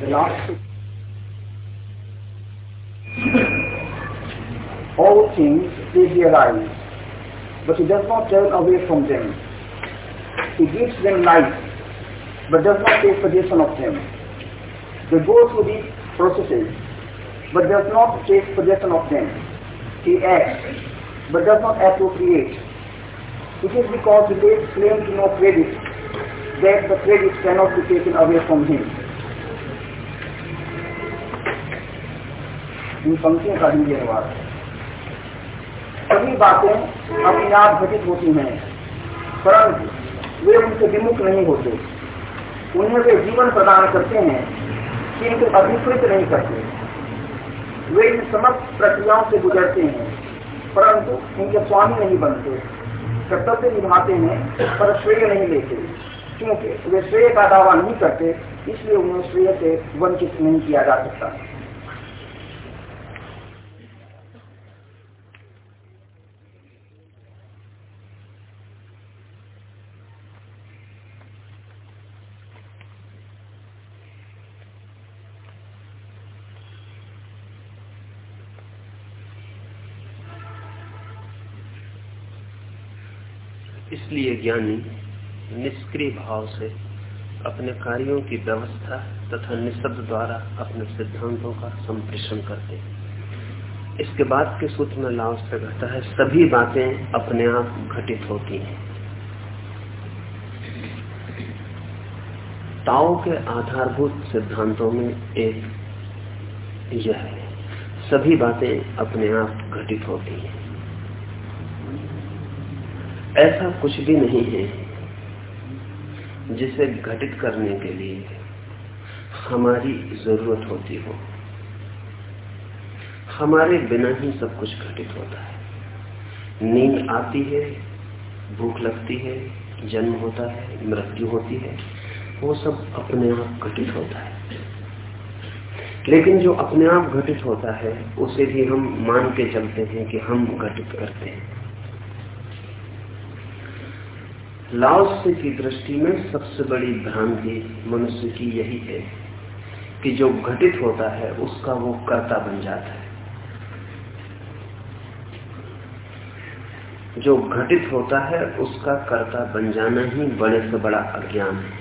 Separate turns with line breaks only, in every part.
the last all things they realize, but he does not turn away from them. He gives them life, but does not take possession of them. They go through these processes, but does not take possession of them. He acts, but does not appropriate. It is because he lays claim to no credit that the credit cannot be taken away from him. इन पंक्तियों का हिंदी अनुवाद सभी बातें अपने आप घटित होती हैं, परंतु वे उनसे विमुख नहीं होते। उन्हें वे जीवन प्रदान करते हैं, किंतु अधिकृत नहीं करते। वे इन समस्त प्रक्रियाओं से गुजरते हैं, परंतु इनके स्वामी नहीं बनते। कर्तव्य निभाते हैं, पर श्रेय नहीं लेते। क्योंकि वे श्रेय का दावा नहीं करते, इसलिए उन्हें श्रेय से वंचित नहीं किया जा सकता
इसलिए ज्ञानी निष्क्रिय भाव से अपने कार्यों की व्यवस्था तथा निशब्द द्वारा अपने सिद्धांतों का संप्रेषण करते हैं। इसके बाद के सूत्र में लाभ से कहता है, सभी बातें अपने आप घटित होती हैं। ताओ के आधारभूत सिद्धांतों में एक यह है, सभी बातें अपने आप घटित होती हैं। ऐसा कुछ भी नहीं है जिसे घटित करने के लिए हमारी ज़रूरत होती हो। हमारे बिना ही सब कुछ घटित होता है। नींद आती है, भूख लगती है, जन्म होता है, मृत्यु होती है, वो सब अपने आप घटित होता है। लेकिन जो अपने आप घटित होता है, उसे भी हम मान के चलते हैं कि हम घटित करते हैं। लाओस्य की दृष्टि में सबसे बड़ी भ्रांति मनुष्य की यही है कि जो घटित होता है, उसका वो कर्ता बन जाता है। जो घटित होता है, उसका कर्ता बन जाना ही बड़े से बड़ा अज्ञान है।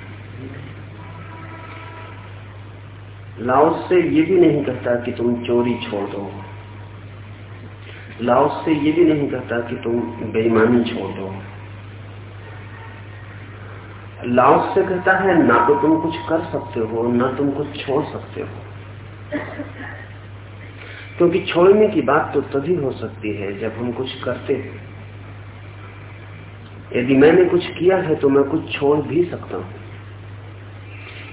लाओस से ये भी नहीं कहता कि तुम चोरी छोड़ दो। लाओस से ये भी नहीं कहता कि तुम बेईमानी छोड़ दो। लाओस से कहता है, ना तो तुम कुछ कर सकते हो, ना तुम कुछ छोड़ सकते हो। क्योंकि छोड़ने की बात तो तभी हो सकती है जब हम कुछ करते हैं। यदि मैंने कुछ किया है तो मैं कुछ छोड़ भी सकता हूँ।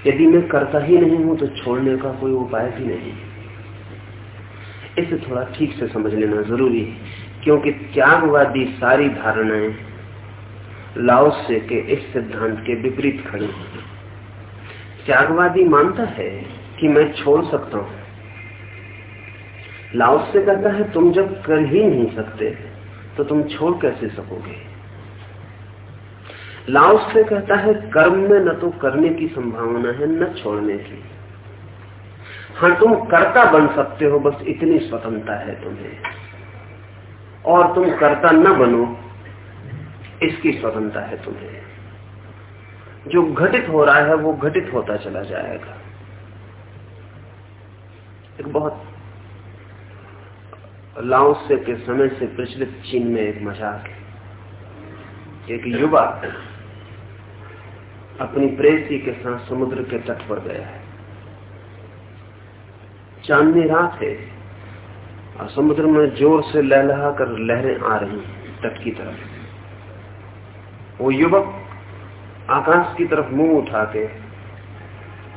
यदि मैं करता ही नहीं हूँ तो छोड़ने का कोई उपाय भी नहीं। इसे थोड़ा ठीक से समझ लेना ज़रूरी है, क्योंकि त्यागवादी सारी धारणाएँ लाओसे के इस सिद्धांत के विपरीत खड़े खड़ी त्यागवादी मानता है कि मैं छोड़ सकता हूँ। लाओस से कहता है, तुम जब कर ही नहीं सकते तो तुम छोड़ कैसे सकोगे? लाओस से कहता है, कर्म में न तो करने की संभावना है, न छोड़ने की। हाँ तुम कर्ता बन सकते हो, बस इतनी स्वतंत्रता है तुम्हें। और तुम कर्ता न बनो इसकी स्वतंत्रता है तुम्हें। जो घटित हो रहा है, वो घटित होता चला जाएगा। एक बहुत लाओसे के समय से प्रचलित चीन में एक मज़ाक है। एक युवा अपनी प्रेसी के साथ समुद्र के तट पर गया है। चांदनी रात है, और समुद्र में ज़ोर से लहलहा कर लहरें आ रही तट की तरफ़। वो युवक आकाश की तरफ़ मुँह उठा के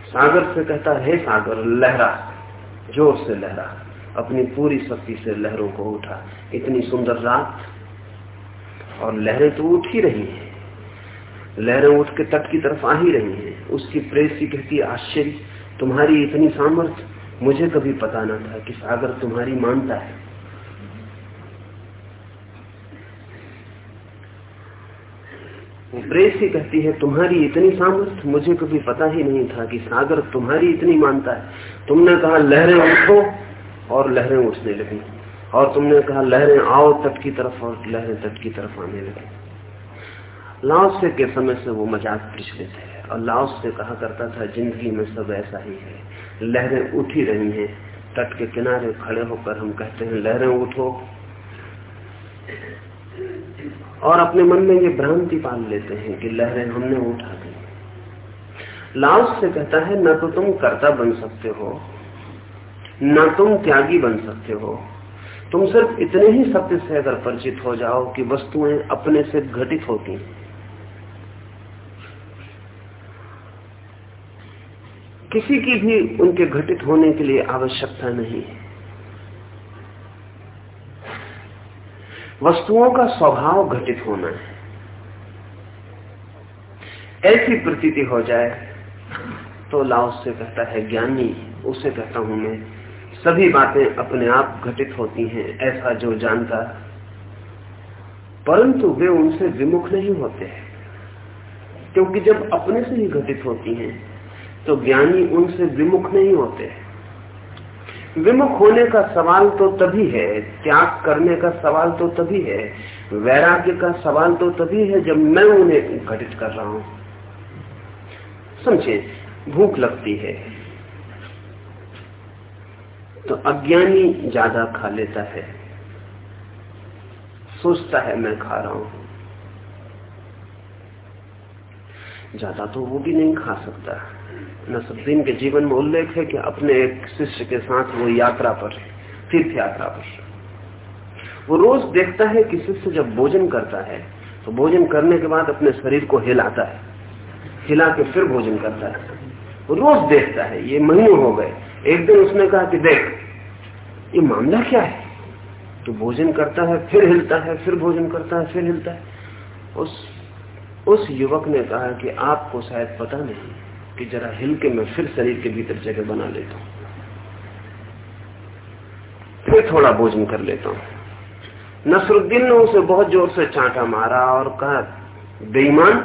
सागर से कहता, है सागर, लहरा, ज़ोर से लहरा, अपनी पूरी शक्ति से लहरों को उठा। इतनी सुंदर रात और लहरें तो उठ ही रही हैं। लहरें उठ के तट की तरफ़ आ ही रही हैं। उसकी प्रेसी कहती, आश्चर्य, तुम्हारी इतनी सामर्थ्य मुझे कभी पता ना था कि सागर तुम्हारी मानता है। प्रेसी कहती है, तुम्हारी इतनी सामर्थ, मुझे कभी पता ही नहीं था कि सागर तुम्हारी इतनी मानता है। तुमने कहा, लहरें उठो, और लहरें उठने लगी। और तुमने कहा, लहरें आओ तट की तरफ़, और लहरें तट की तरफ़ आने लगी। लाओसे के समय से वो मज़ाक प्रचलित है और लाओस से कहा करता था, ज़िंदगी में सब ऐसा ही है। लहरें उठ ही रही हैं। तट के किनारे खड़े होकर हम कहते हैं, लहरें उठो। और अपने मन में ये भ्रांति पाल लेते हैं कि लहरें हमने उठा दी। लाओस से कहता है, न तो तुम कर्ता बन सकते हो, न तुम त्यागी बन सकते हो। तुम सिर्फ़ इतने ही सत्य से अगर परिचित हो जाओ कि वस्तुएँ अपने से घटित होती किसी की भी उनके घटित होने के लिए आवश्यकता नहीं है। वस्तुओं का स्वभाव घटित होना। है ऐसी प्रतीति हो जाए तो लाओस से कहता है, ज्ञानी उसे कहता हूँ मैं, सभी बातें अपने आप घटित होती हैं, ऐसा जो जानता परंतु वे उनसे विमुख नहीं होते क्योंकि जब अपने से ही घटित होती हैं तो ज्ञानी उनसे विमुख नहीं होते हैं। विमुख होने का सवाल तो तभी है, त्याग करने का सवाल तो तभी है, वैराग्य का सवाल तो तभी है जब मैं उन्हें घटित कर रहा हूँ। समझे, भूख लगती है। तो अज्ञानी ज़्यादा खा लेता है, सोचता है मैं खा रहा हूँ। ज़्यादा तो वो भी नहीं खा सकता। नसरुद्दीन के जीवन में उल्लेख है कि अपने एक शिष्य के साथ वो यात्रा पर तीर्थ यात्रा पर। वो रोज देखता है कि शिष्य जब भोजन करता है तो भोजन करने के बाद अपने शरीर को हिलाता है, हिला के फिर भोजन करता है। वो रोज देखता है, ये महीनों हो गए, एक दिन उसने कहा कि देख, ये मामला क्या है? तो भोजन करता है, फिर हिलता है, फिर भोजन करता है, फिर हिलता है। उस उस युवक ने कहा कि आपको शायद पता नहीं कि जरा हिल के मैं फिर शरीर के भीतर जगह बना लेता हूँ। फिर थोड़ा भोजन कर लेता हूँ। नसरुद्दीन ने उसे बहुत ज़ोर से चांटा मारा और कहा, बेईमान,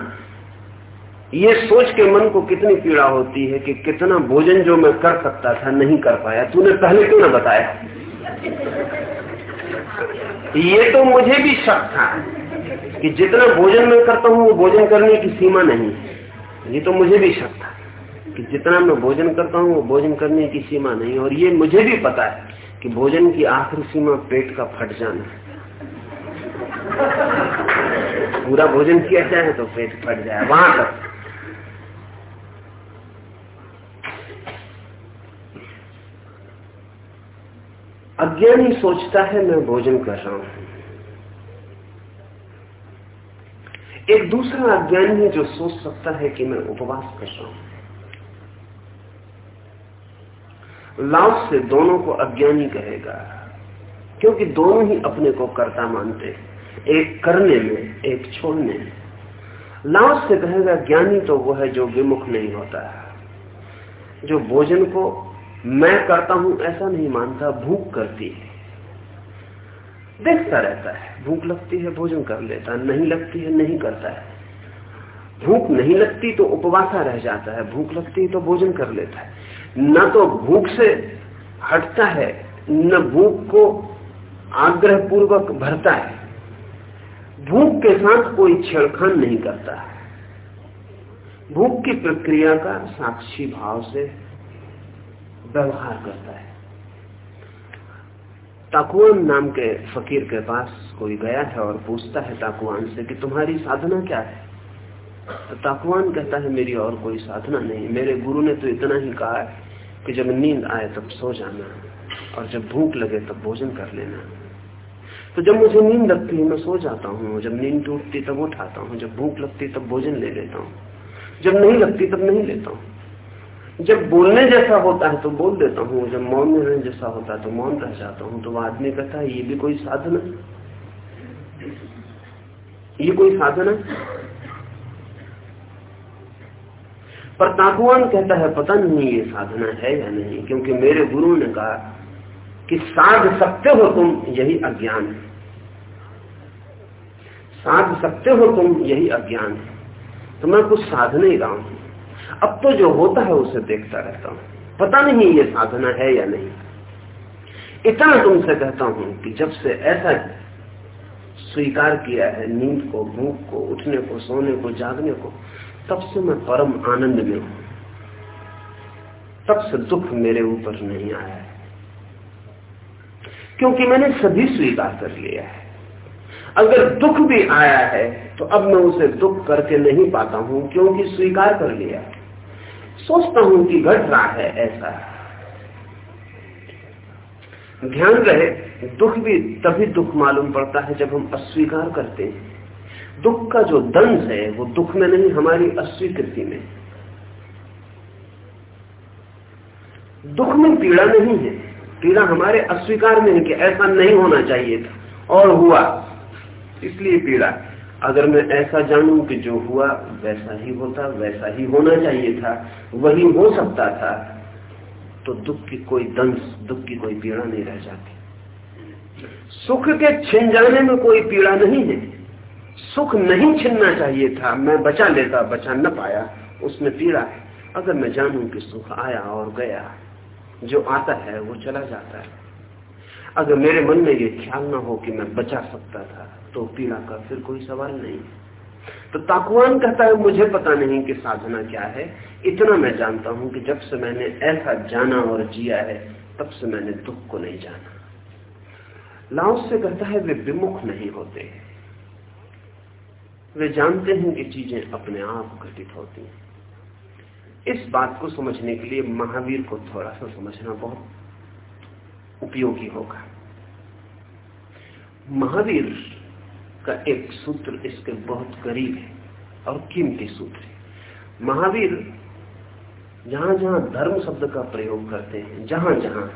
ये सोच के मन को कितनी पीड़ा होती है कि कितना भोजन जो मैं कर सकता था नहीं कर पाया। तूने पहले क्यों ना बताया? ये तो मुझे भी शक था कि जितना भोजन मैं करता हूँ, वो भोजन करने की सीमा नहीं ये तो मुझे भी शक था। कि जितना मैं भोजन करता हूँ, वो भोजन करने की सीमा नहीं और ये मुझे भी पता है कि भोजन की आखिरी सीमा पेट का फट जाना है। पूरा भोजन किया जाए तो पेट फट जाए, वहाँ तक। अज्ञानी सोचता है, मैं भोजन कर रहा हूँ। एक दूसरा अज्ञानी है जो सोच सकता है कि मैं उपवास कर रहा हूँ। लाभ से दोनों को अज्ञानी कहेगा। क्योंकि दोनों ही अपने को कर्ता मानते एक करने में, एक छोड़ने में। लाभ से कहेगा, ज्ञानी तो वो है जो विमुख नहीं होता। है जो भोजन को मैं करता हूँ, ऐसा नहीं मानता, भूख करती है। देखता रहता है। भूख लगती है, भोजन कर लेता नहीं लगती है, नहीं करता है। भूख नहीं लगती तो उपवासा रह जाता है। भूख लगती है तो भोजन कर लेता है। न तो भूख से हटता है, न भूख को आग्रह पूर्वक भरता है। भूख के साथ कोई छेड़खान नहीं करता है। भूख की प्रक्रिया का साक्षी भाव से व्यवहार करता है। ताकुआन नाम के फकीर के पास कोई गया है और पूछता है ताकुआन से कि तुम्हारी साधना क्या है? तो ताकुआन कहता है, मेरी और कोई साधना नहीं, मेरे गुरु ने तो इतना ही कहा है। कि जब नींद आए तब सो जाना और जब भूख लगे तब भोजन कर लेना। तो जब मुझे नींद लगती है, मैं सो जाता हूँ। जब नींद टूटती, तब उठाता हूँ। जब भूख लगती, तब भोजन ले लेता हूँ। जब नहीं लगती, तब नहीं लेता हूँ। जब बोलने जैसा होता है तो बोल देता हूँ। जब मौन रहने जैसा होता है तो मौन रह जाता हूँ। तो वो आदमी कहता है, ये भी कोई साधन है? ये कोई साधन है? पर ताकुआन कहता है, पता नहीं ये साधना है या नहीं? क्योंकि मेरे गुरु ने कहा कि साध सकते हो तुम, यही अज्ञान है। साध सकते हो तुम, यही अज्ञान है। तो मैं कुछ साध नहीं रहा हूँ अब तो जो होता है, उसे देखता रहता हूँ। पता नहीं ये साधना है या नहीं। इतना तुमसे कहता हूँ कि जब से ऐसा स्वीकार किया है, नींद को, भूख को, उठने को, सोने को, जागने को तब से मैं परम आनंद में हूँ। तब से दुख मेरे ऊपर नहीं आया है। क्योंकि मैंने सभी स्वीकार कर लिया है। अगर दुख भी आया है तो अब मैं उसे दुख करके नहीं पाता हूँ, क्योंकि स्वीकार कर लिया है। सोचता हूँ कि घट रहा है ऐसा। ध्यान रहे, दुख भी तभी दुख मालूम पड़ता है जब हम अस्वीकार करते हैं। दुख का जो दंश है, वो दुख में नहीं, हमारी अस्वीकृति में। दुख में पीड़ा नहीं है। पीड़ा हमारे अस्वीकार में है कि ऐसा नहीं होना चाहिए था, और हुआ। इसलिए पीड़ा। अगर मैं ऐसा जानूं कि जो हुआ, वैसा ही होता, वैसा ही होना चाहिए था, वही हो सकता था तो दुख की कोई दंश दुख की कोई पीड़ा नहीं रह जाती। सुख के छिन जाने में कोई पीड़ा नहीं है। सुख नहीं छिनना चाहिए था। मैं बचा लेता, बचा न पाया। उसमें पीड़ा है। अगर मैं जानूं कि सुख आया और गया, जो आता है, वो चला जाता है। अगर मेरे मन में ये ख्याल ना हो कि मैं बचा सकता था तो पीड़ा का फिर कोई सवाल नहीं। तो ताकुआन कहता है, मुझे पता नहीं कि साधना क्या है। इतना मैं जानता हूँ कि जब से मैंने ऐसा जाना और जिया है, तब से मैंने दुख को नहीं जाना। लाओस से कहता है, वे विमुख नहीं होते। वे जानते हैं कि चीज़ें अपने आप घटित होती हैं। इस बात को समझने के लिए महावीर को थोड़ा सा समझना बहुत उपयोगी होगा। महावीर का एक सूत्र इसके बहुत करीब है और कीमती सूत्र है। महावीर जहाँ जहाँ धर्म शब्द का प्रयोग करते हैं जहाँ जहाँ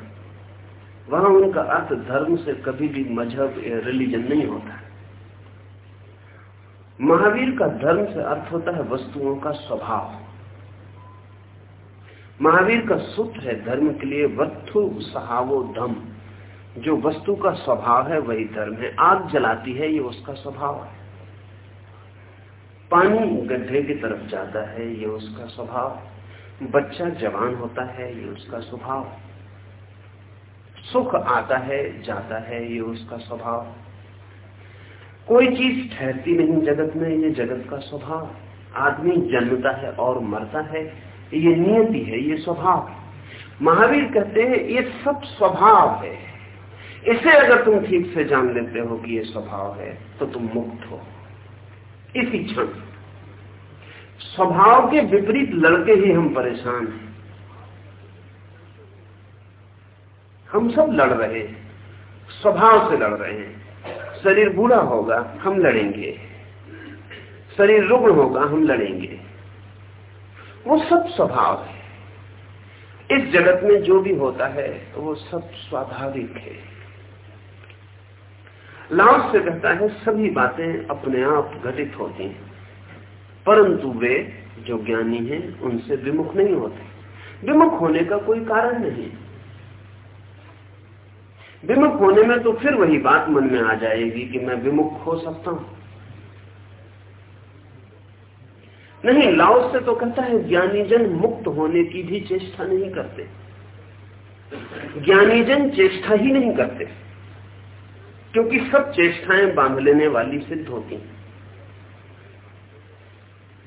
वहाँ उनका अर्थ धर्म से कभी भी मज़हब या रिलीजन नहीं होता। महावीर का धर्म से अर्थ होता है वस्तुओं का स्वभाव। महावीर का सूत्र है धर्म के लिए वत्थु सहावो धम। जो वस्तु का स्वभाव है, वही धर्म है। आग जलाती है, ये उसका स्वभाव है। पानी गड्ढे की तरफ़ जाता है, ये उसका स्वभाव बच्चा जवान होता है, ये उसका स्वभाव सुख आता है, जाता है, ये उसका स्वभाव कोई चीज़ ठहरती नहीं जगत में, ये जगत का स्वभाव। आदमी जन्मता है और मरता है, ये नियति है, ये स्वभाव महावीर कहते हैं, ये सब स्वभाव है। इसे अगर तुम ठीक से जान लेते हो कि ये स्वभाव है तो तुम मुक्त हो। इसी क्षण। स्वभाव के विपरीत लड़के ही हम परेशान हैं। हम सब लड़ रहे हैं। स्वभाव से लड़ रहे हैं। शरीर बूढ़ा होगा, हम लड़ेंगे। शरीर रुग्ण होगा, हम लड़ेंगे। वो सब स्वभाव है। इस जगत में जो भी होता है, वो सब स्वाभाविक है। लाभ से कहता है, सभी बातें अपने आप घटित होती हैं, परंतु वे जो ज्ञानी हैं, उनसे विमुख नहीं होते। विमुख होने का कोई कारण नहीं। विमुख होने में तो फिर वही बात मन में आ जाएगी कि मैं विमुख हो सकता हूँ। नहीं, लाओस से तो कहता है, ज्ञानीजन मुक्त होने की भी चेष्टा नहीं करते। ज्ञानीजन चेष्टा ही नहीं करते, क्योंकि सब चेष्टाएँ बाँध लेने वाली सिद्ध होती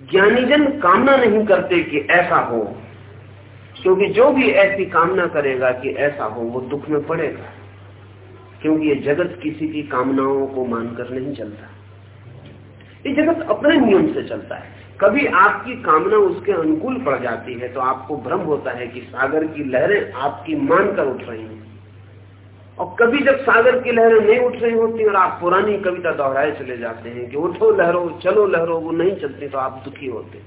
ज्ञानीजन कामना नहीं करते कि ऐसा हो, क्योंकि जो भी ऐसी कामना करेगा कि ऐसा हो, वो दुख में पड़ेगा। क्योंकि ये जगत किसी की कामनाओं को मानकर नहीं चलता। ये जगत अपने नियम से चलता है। कभी आपकी कामना उसके अनुकूल पड़ जाती है तो आपको भ्रम होता है कि सागर की लहरें आपकी मानकर उठ रही हैं। और कभी जब सागर की लहरें नहीं उठ रही होती और आप पुरानी कविता दोहराए चले जाते हैं कि उठो लहरो, चलो लहरो, वो नहीं चलती तो आप दुखी होते।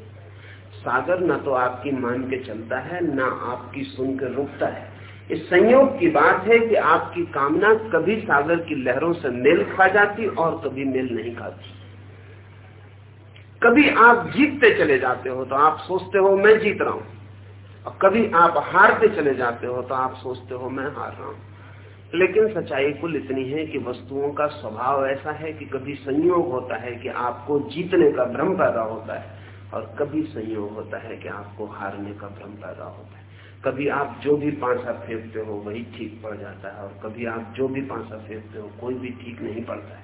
सागर ना तो आपकी मान के चलता है, ना आपकी सुन के रुकता है। इस संयोग की बात है कि आपकी कामना कभी सागर की लहरों से मेल खा जाती और कभी मेल नहीं खाती। कभी आप जीतते चले जाते हो तो आप सोचते हो, मैं जीत रहा हूँ। और कभी आप हारते चले जाते हो तो आप सोचते हो, मैं हार रहा हूँ। लेकिन सच्चाई कुल इतनी है कि वस्तुओं का स्वभाव ऐसा है कि कभी संयोग होता है कि आपको जीतने का भ्रम पैदा होता है और कभी संयोग होता है कि आपको हारने का भ्रम पैदा होता है। कभी आप जो भी पांसा फेंकते हो, वही ठीक पड़ जाता है, और कभी आप जो भी पांसा फेंकते हो, कोई भी ठीक नहीं पड़ता है।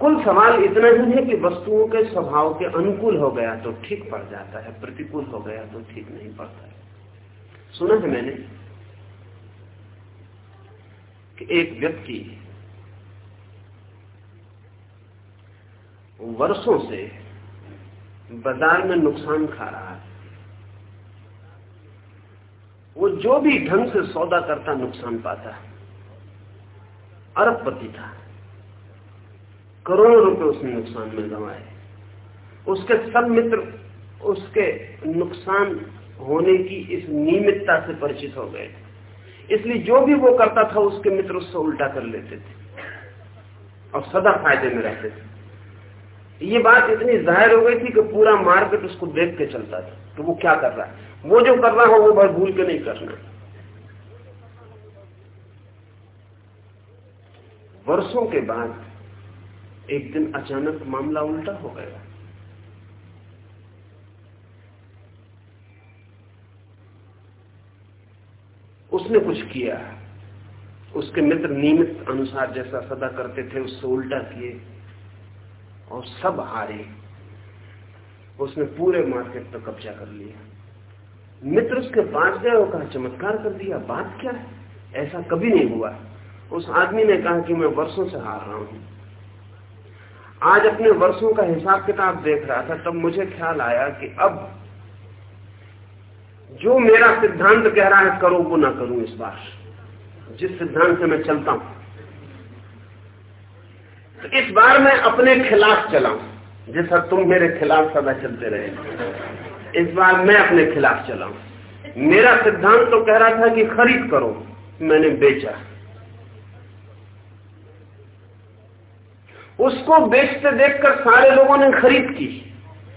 कुल सवाल इतना ही है कि वस्तुओं के स्वभाव के अनुकूल हो गया तो ठीक पड़ जाता है, प्रतिकूल हो गया तो ठीक नहीं पड़ता है। सुना है मैंने कि एक व्यक्ति वर्षों से बाज़ार में नुकसान खा रहा है। वो जो भी ढंग से सौदा करता, नुकसान पाता है। अरबपति था। करोड़ों रुपए उसने नुकसान में गंवाए। उसके सब मित्र उसके नुकसान होने की इस नियमितता से परिचित हो गए। इसलिए जो भी वो करता था, उसके मित्र उससे उल्टा कर लेते थे। और सदा फ़ायदे में रहते थे। ये बात इतनी ज़ाहिर हो गई थी कि पूरा मार्केट उसको देख के चलता था तो वो क्या कर रहा है। वो जो कर रहा हो वो भर भूल के नहीं करना वर्षों के बाद एक दिन अचानक मामला उल्टा हो गया। उसने कुछ किया। उसके मित्र नियमित अनुसार जैसा सदा करते थे, उससे उल्टा किए और सब हारे। उसने पूरे मार्केट पर कब्जा कर लिया। मित्र उसके पास गए और कहा, चमत्कार कर दिया, बात क्या है? ऐसा कभी नहीं हुआ। उस आदमी ने कहा कि मैं वर्षों से हार रहा हूँ। आज अपने वर्षों का हिसाब किताब देख रहा था, तब मुझे ख्याल आया कि अब जो मेरा सिद्धांत कह रहा है, करो वो ना करूँ इस बार। जिस सिद्धांत से मैं चलता हूँ। तो इस बार मैं अपने खिलाफ चलाऊं जैसा तुम मेरे खिलाफ सदा चलते रहे। इस बार मैं अपने खिलाफ चलाऊं मेरा सिद्धांत तो कह रहा था कि खरीद करो, मैंने बेचा। उसको बेचते देखकर सारे लोगों ने खरीद की,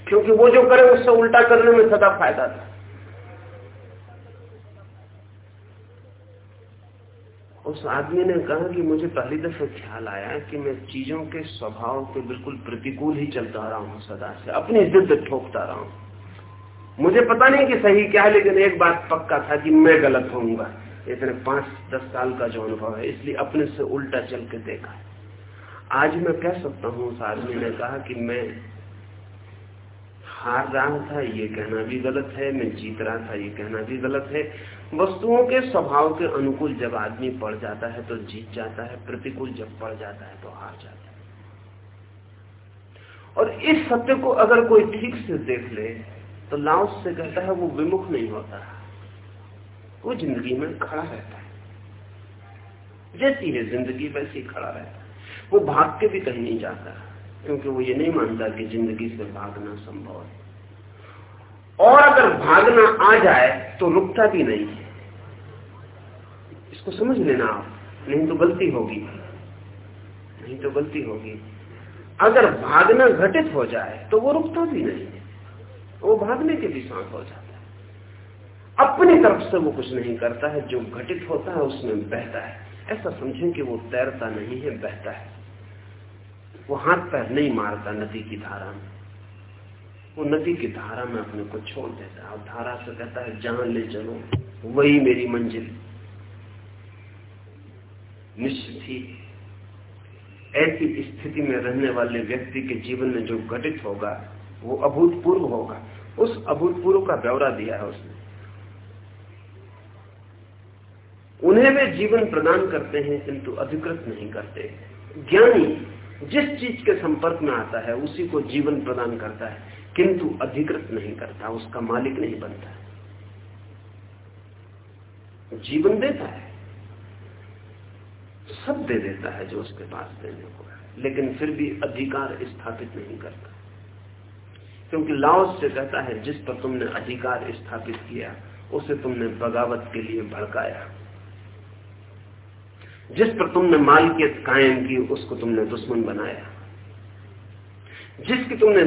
क्योंकि वो जो करे उससे उल्टा करने में सदा फ़ायदा था। उस आदमी ने कहा कि मुझे पहली दफे ख्याल आया कि मैं चीज़ों के स्वभाव के बिल्कुल प्रतिकूल ही चलता रहा हूँ सदा से, अपनी जिद ठोकता रहा हूँ। मुझे पता नहीं कि सही क्या है, लेकिन एक बात पक्का था कि मैं गलत होऊँगा। इतने पाँच, दस साल का जो अनुभव है, इसलिए अपने से उल्टा चल के देखा। आज मैं कह सकता हूँ, उस आदमी ने कहा कि मैं हार रहा था, ये कहना भी गलत है, मैं जीत रहा था, ये कहना भी गलत है। वस्तुओं के स्वभाव के अनुकूल जब आदमी पड़ जाता है तो जीत जाता है, प्रतिकूल जब पड़ जाता है तो हार जाता है। और इस सत्य को अगर कोई ठीक से देख ले तो लाउस से कहता है, वो विमुख नहीं होता। वो ज़िंदगी में खड़ा रहता है। जैसी है ज़िंदगी, वैसी खड़ा रहता है। वो भाग के भी कहीं नहीं जाता, क्योंकि वो ये नहीं मानता कि ज़िंदगी से भागना संभव है। और अगर भागना आ जाए तो रुकता भी नहीं है। इसको समझ लेना आप, नहीं तो गलती होगी। नहीं तो गलती होगी। अगर भागना घटित हो जाए तो वो रुकता भी नहीं वो भागने के भी साथ हो जाता है। अपनी तरफ़ से वो कुछ नहीं करता है, जो घटित होता है उसमें बहता है। ऐसा समझें कि वो तैरता नहीं है, बहता है। वो हाथ पैर नहीं मारता नदी की धारा में। वो नदी की धारा में अपने को छोड़ देता है और धारा से कहता है जहाँ ले चलो, वही मेरी मंजिल। निश्चित ही ऐसी स्थिति में रहने वाले व्यक्ति के जीवन में जो घटित होगा, वो अभूतपूर्व होगा। उस अभूतपूर्व का ब्यौरा दिया है उसने। उन्हें वे जीवन प्रदान करते हैं, किंतु अधिकृत नहीं करते। ज्ञानी जिस चीज़ के संपर्क में आता है, उसी को जीवन प्रदान करता है, किंतु अधिकृत नहीं करता, उसका मालिक नहीं बनता। जीवन देता है। सब दे देता है जो उसके पास देने को है, लेकिन फिर भी अधिकार स्थापित नहीं करता। क्योंकि लाओस से कहता है, जिस पर तुमने अधिकार स्थापित किया, उसे तुमने बगावत के लिए भड़काया। जिस पर तुमने मालिकियत कायम की, उसको तुमने दुश्मन बनाया। जिसकी तुमने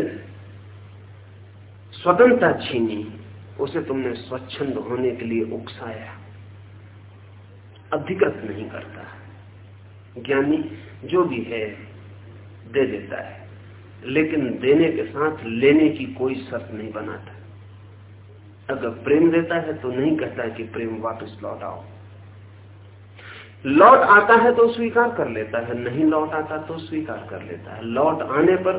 स्वतंत्रता छीनी, उसे तुमने स्वच्छंद होने के लिए उकसाया। अधिकृत नहीं करता। ज्ञानी जो भी है, दे देता है। लेकिन देने के साथ लेने की कोई शर्त नहीं बनाता। अगर प्रेम देता है तो नहीं कहता कि प्रेम वापस लौट आओ। लौट आता है तो स्वीकार कर लेता है, नहीं लौट आता तो स्वीकार कर लेता है। लौट आने पर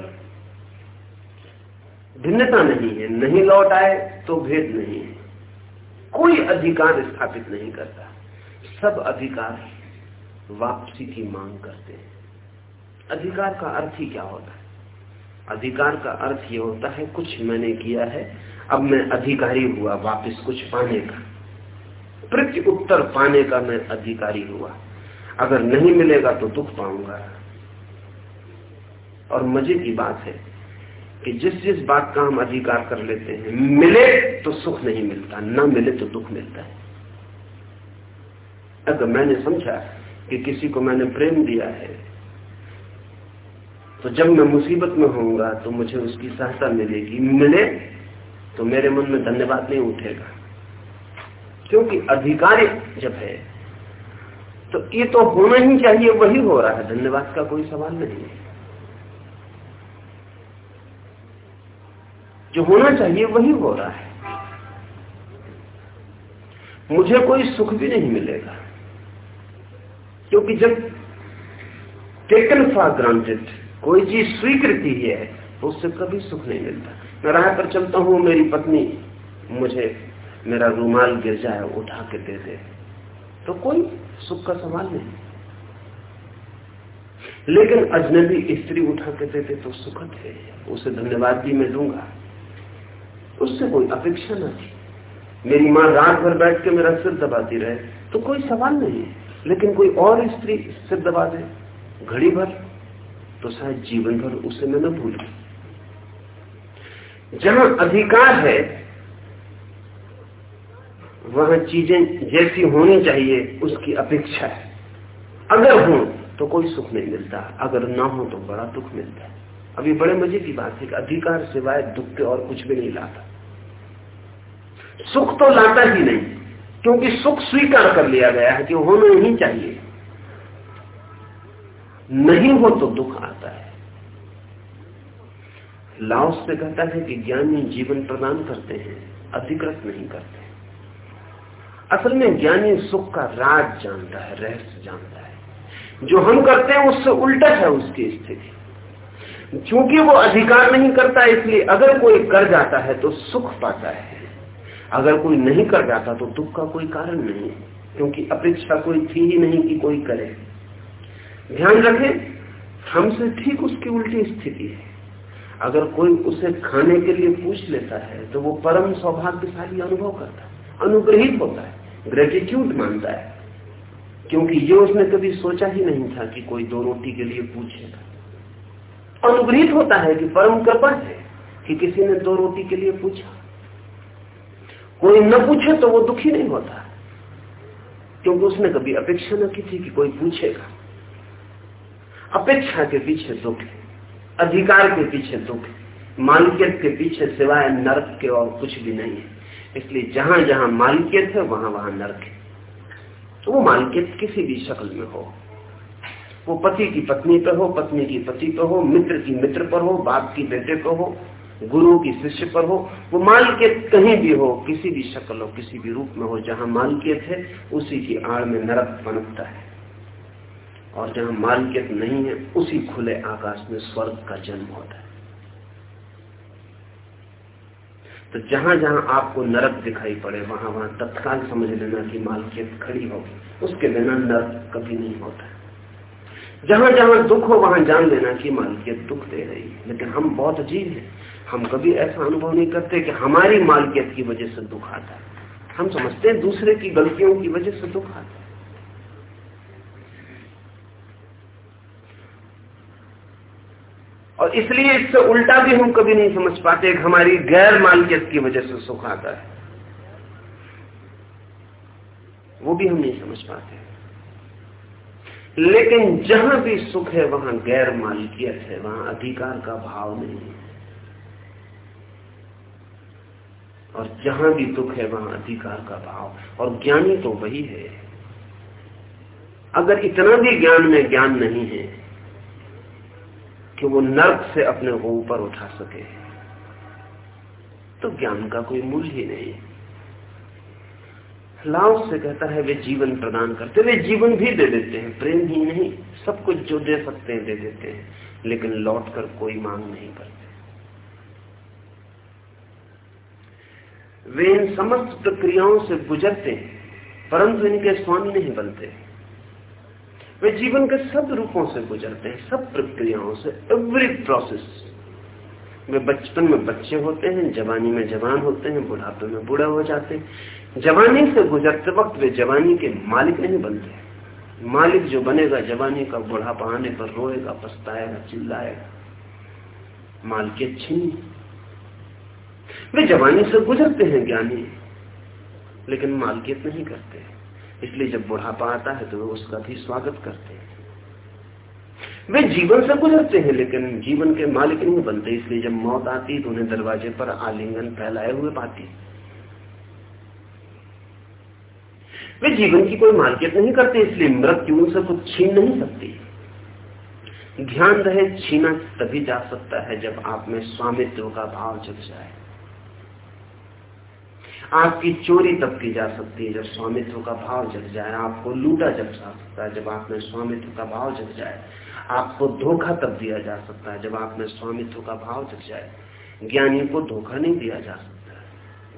भिन्नता नहीं है, नहीं लौट आए तो भेद नहीं है। कोई अधिकार स्थापित नहीं करता। सब अधिकार वापसी की मांग करते हैं। अधिकार का अर्थ ही क्या होता है? अधिकार का अर्थ ये होता है, कुछ मैंने किया है, अब मैं अधिकारी हुआ, वापस कुछ पाने का। प्रति उत्तर पाने का मैं अधिकारी हुआ। अगर नहीं मिलेगा तो दुख पाऊँगा। और मज़े की बात है कि जिस जिस बात का हम अधिकार कर लेते हैं, मिले तो सुख नहीं मिलता, न मिले तो दुख मिलता है। अगर मैंने समझा कि किसी को मैंने प्रेम दिया है तो जब मैं मुसीबत में होऊँगा तो मुझे उसकी सहायता मिलेगी। मिले तो मेरे मन में धन्यवाद नहीं उठेगा। क्योंकि अधिकारी जब है तो ये तो होना ही चाहिए, वही हो रहा है। धन्यवाद का कोई सवाल नहीं है। जो होना चाहिए, वही हो रहा है। मुझे कोई सुख भी नहीं मिलेगा। क्योंकि जब टेकन फॉर ग्रांटेड कोई चीज़ स्वीकृति ही है तो उससे कभी सुख नहीं मिलता। मैं राह पर चलता हूँ, मेरी पत्नी मुझे मेरा रूमाल गिर जाए उठा के दे दे। तो कोई सुख का सवाल नहीं। लेकिन अजनबी स्त्री उठा के देते तो सुखद है। उसे धन्यवाद भी मैं दूँगा। उससे कोई अपेक्षा न थी। मेरी माँ रात भर बैठ के मेरा सिर दबाती रहे तो कोई सवाल नहीं है। लेकिन कोई और स्त्री सिर दबा दे, घड़ी भर तो शायद जीवन भर उसे मैं न भूलू। जहाँ अधिकार है, वहाँ चीज़ें जैसी होनी चाहिए, उसकी अपेक्षा है। अगर हो तो कोई सुख नहीं मिलता। अगर ना हो तो बड़ा दुख मिलता है। अभी बड़े मज़े की बात है कि अधिकार सिवाय दुख के और कुछ भी नहीं लाता। सुख तो लाता ही नहीं, क्योंकि सुख स्वीकार कर लिया गया है कि होना ही चाहिए। नहीं हो तो दुख आता है। लाओस से कहता है कि ज्ञानी जीवन प्रदान करते हैं, अधिकृत नहीं करते। असल में ज्ञानी सुख का राज जानता है, रहस्य जानता है। जो हम करते हैं, उससे उल्टा है उसकी स्थिति। क्योंकि वो अधिकार नहीं करता, इसलिए अगर कोई कर जाता है तो सुख पाता है। अगर कोई नहीं कर जाता तो दुख का कोई कारण नहीं है, क्योंकि अपेक्षा कोई थी ही नहीं कि कोई करे। ध्यान रखें, हमसे ठीक उसकी उल्टी स्थिति है। अगर कोई उसे खाने के लिए पूछ लेता है तो वो परम सौभाग्यशाली अनुभव करता है, अनुग्रहित होता है ग्रेटिट्यूड मानता है। क्योंकि ये उसने कभी सोचा ही नहीं था कि कोई दो रोटी के लिए पूछेगा। अनुग्रहित होता है कि परम कृपा है कि किसी ने दो रोटी के लिए पूछा। कोई न पूछे तो वो दुखी नहीं होता। क्योंकि उसने कभी अपेक्षा न की थी कि कोई पूछेगा। अपेक्षा के पीछे दुख है, अधिकार के पीछे दुख है, मालिकियत के पीछे सिवाय नरक के और कुछ भी नहीं है। इसलिए जहाँ जहाँ मालिकियत है, वहाँ वहाँ नरक है। तो वो मालिकियत किसी भी शक्ल में हो। वो पति की पत्नी पे हो, पत्नी की पति पे हो, मित्र की मित्र पर हो, बाप की बेटे पे हो, गुरु की शिष्य पर हो, वो मालिकियत कहीं भी हो, किसी भी शक्ल हो, किसी भी रूप में हो, जहाँ मालिकियत है, उसी की आड़ में नरक बनता है। और जहाँ मालिकियत नहीं है, उसी खुले आकाश में स्वर्ग का जन्म होता है। तो जहाँ जहाँ आपको नरक दिखाई पड़े, वहाँ वहाँ तत्काल समझ लेना कि मालिकियत खड़ी होगी। उसके बिना नरक कभी नहीं होता। जहाँ जहाँ दुख हो, वहाँ जान लेना कि मालिकियत दुख दे रही है। लेकिन हम बहुत अजीब हैं। हम कभी ऐसा अनुभव नहीं करते कि हमारी मालिकियत की वजह से दुख आता है। हम समझते हैं दूसरे की गलतियों की वजह से दुख आता है। और इसलिए इससे उल्टा भी हम कभी नहीं समझ पाते हमारी गैर मालिकियत की वजह से सुख आता है। वो भी हम नहीं समझ पाते। लेकिन जहाँ भी सुख है, वहाँ गैर मालिकियत है, वहाँ अधिकार का भाव नहीं है। और जहाँ भी दुख है, वहाँ अधिकार का भाव। और ज्ञानी तो वही है। अगर इतना भी ज्ञान में ज्ञान नहीं है कि वो नर्क से अपने को ऊपर उठा सके। तो ज्ञान का कोई मूल्य ही नहीं। है लाओ से कहता है, वे जीवन प्रदान करते वे जीवन भी दे देते हैं, प्रेम ही नहीं, सब कुछ जो दे सकते हैं, दे देते हैं, लेकिन लौट कर कोई मांग नहीं करते। वे इन समस्त प्रक्रियाओं से गुजरते हैं, परंतु इनके स्वामी नहीं बनते। वे जीवन के सब रूपों से गुजरते हैं, सब प्रक्रियाओं से एवरी प्रोसेस वे बचपन में बच्चे होते हैं, जवानी में जवान होते हैं, बुढ़ापे में बूढ़ा हो जाते हैं। जवानी से गुजरते वक्त वे जवानी के मालिक नहीं बनते। मालिक जो बनेगा, जवानी का बुढ़ापा आने पर रोएगा, पछताएगा, चिल्लाएगा। मालिकियत छीनी वे जवानी से गुजरते हैं, ज्ञानी लेकिन मालकियत नहीं करते इसलिए जब बुढ़ापा आता है तो वे उसका भी स्वागत करते हैं। वे जीवन से गुजरते हैं, लेकिन जीवन के मालिक नहीं बनते, इसलिए जब मौत आती तो उन्हें दरवाजे पर आलिंगन फैलाए हुए पाती। वे जीवन की कोई मालकियत नहीं करते, इसलिए मृत्यु उनसे कुछ छीन नहीं सकती। ध्यान रहे, छीना तभी जा सकता है जब आप में स्वामित्व का भाव जग जाए। आपकी चोरी तब की जा सकती है जब स्वामित्व का भाव जग जाए, आपको लूटा जग जा सकता है, जब आप में स्वामित्व का भाव जग जाए। आपको धोखा तब दिया जा सकता है, जब आप में स्वामित्व का भाव जग जाए। ज्ञानी को धोखा नहीं दिया जा सकता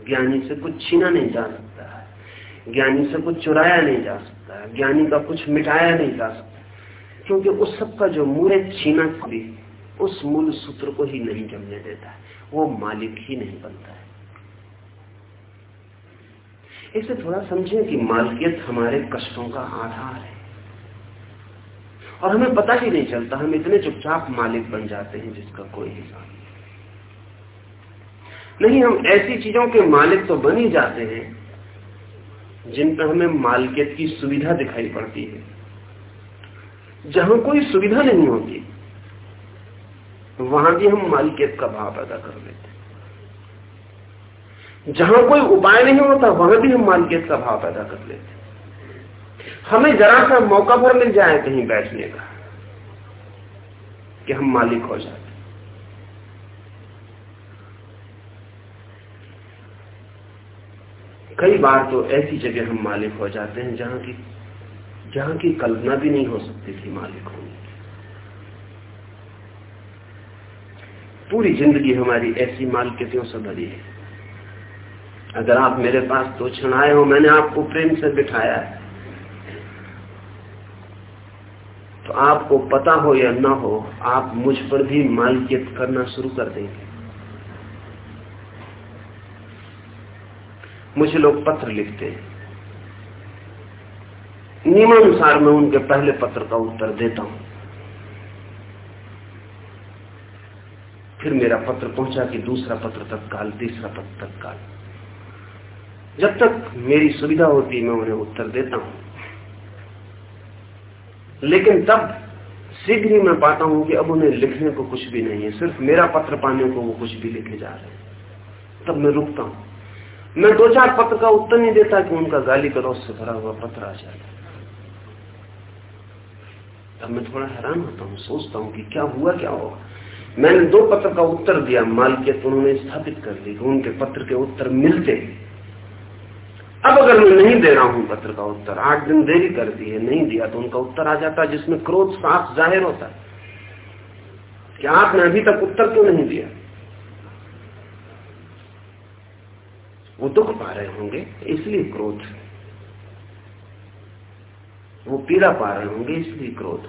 ज्ञानी से कुछ छीना नहीं जा सकता है। ज्ञानी से कुछ चुराया नहीं जा सकता है। ज्ञानी का कुछ मिटाया नहीं जा सकता क्योंकि उस सब का जो मूल छीना भी उस मूल सूत्र को ही नहीं जमने देता है। वो मालिक ही नहीं बनता है। इसे थोड़ा समझें कि मालकियत हमारे कष्टों का आधार है। और हमें पता ही नहीं चलता, हम इतने चुपचाप मालिक बन जाते हैं जिसका कोई हिसाब नहीं। हम ऐसी चीज़ों के मालिक तो बन ही जाते हैं, जिन पर हमें मालकियत की सुविधा दिखाई पड़ती है। जहाँ कोई सुविधा नहीं होती, वहाँ भी हम मालकियत का भाव पैदा कर लेते जहाँ कोई उपाय नहीं होता, वहाँ भी हम मालकियत का भाव पैदा कर लेते हमें जरा सा मौका पर मिल जाए कहीं बैठने का, कि हम मालिक हो जाते कई बार तो ऐसी जगह हम मालिक हो जाते हैं जहाँ की जहाँ की कल्पना भी नहीं हो सकती थी मालिक होने की पूरी ज़िंदगी हमारी ऐसी मालकियों से भरी है। अगर आप मेरे पास दो क्षण आए हो, मैंने आपको प्रेम से बिठाया है। तो आपको पता हो या ना हो, आप मुझ पर भी मालकियत करना शुरू कर देंगे। मुझे लोग पत्र लिखते हैं। नियमानुसार मैं उनके पहले पत्र का उत्तर देता हूँ। फिर मेरा पत्र पहुँचा कि दूसरा पत्र तत्काल, तीसरा पत्र तत्काल। जब तक मेरी सुविधा होती, मैं उन्हें उत्तर देता हूँ। लेकिन तब शीघ्र ही मैं पाता हूँ कि अब उन्हें लिखने को कुछ भी नहीं है, सिर्फ़ मेरा पत्र पाने को वो कुछ भी लिखे जा रहे हैं। तब मैं रुकता हूँ। मैं दो चार पत्र का उत्तर नहीं देता कि उनका गाली गलौज से भरा हुआ पत्र आ जाए। तब मैं थोड़ा हैरान होता हूँ, सोचता हूँ कि क्या हुआ, क्या होगा मैंने दो पत्र का उत्तर दिया, मालकियत उन्होंने स्थापित कर दी उनके पत्र के उत्तर मिलते अब अगर मैं नहीं दे रहा हूँ पत्र का उत्तर, आठ दिन देरी कर दी है, नहीं दिया तो उनका उत्तर आ जाता जिसमें क्रोध साफ़ ज़ाहिर होता कि आपने अभी तक उत्तर क्यों नहीं दिया? वो दुख पा रहे होंगे, इसलिए क्रोध। वो पीड़ा पा रहे होंगे, इसलिए क्रोध।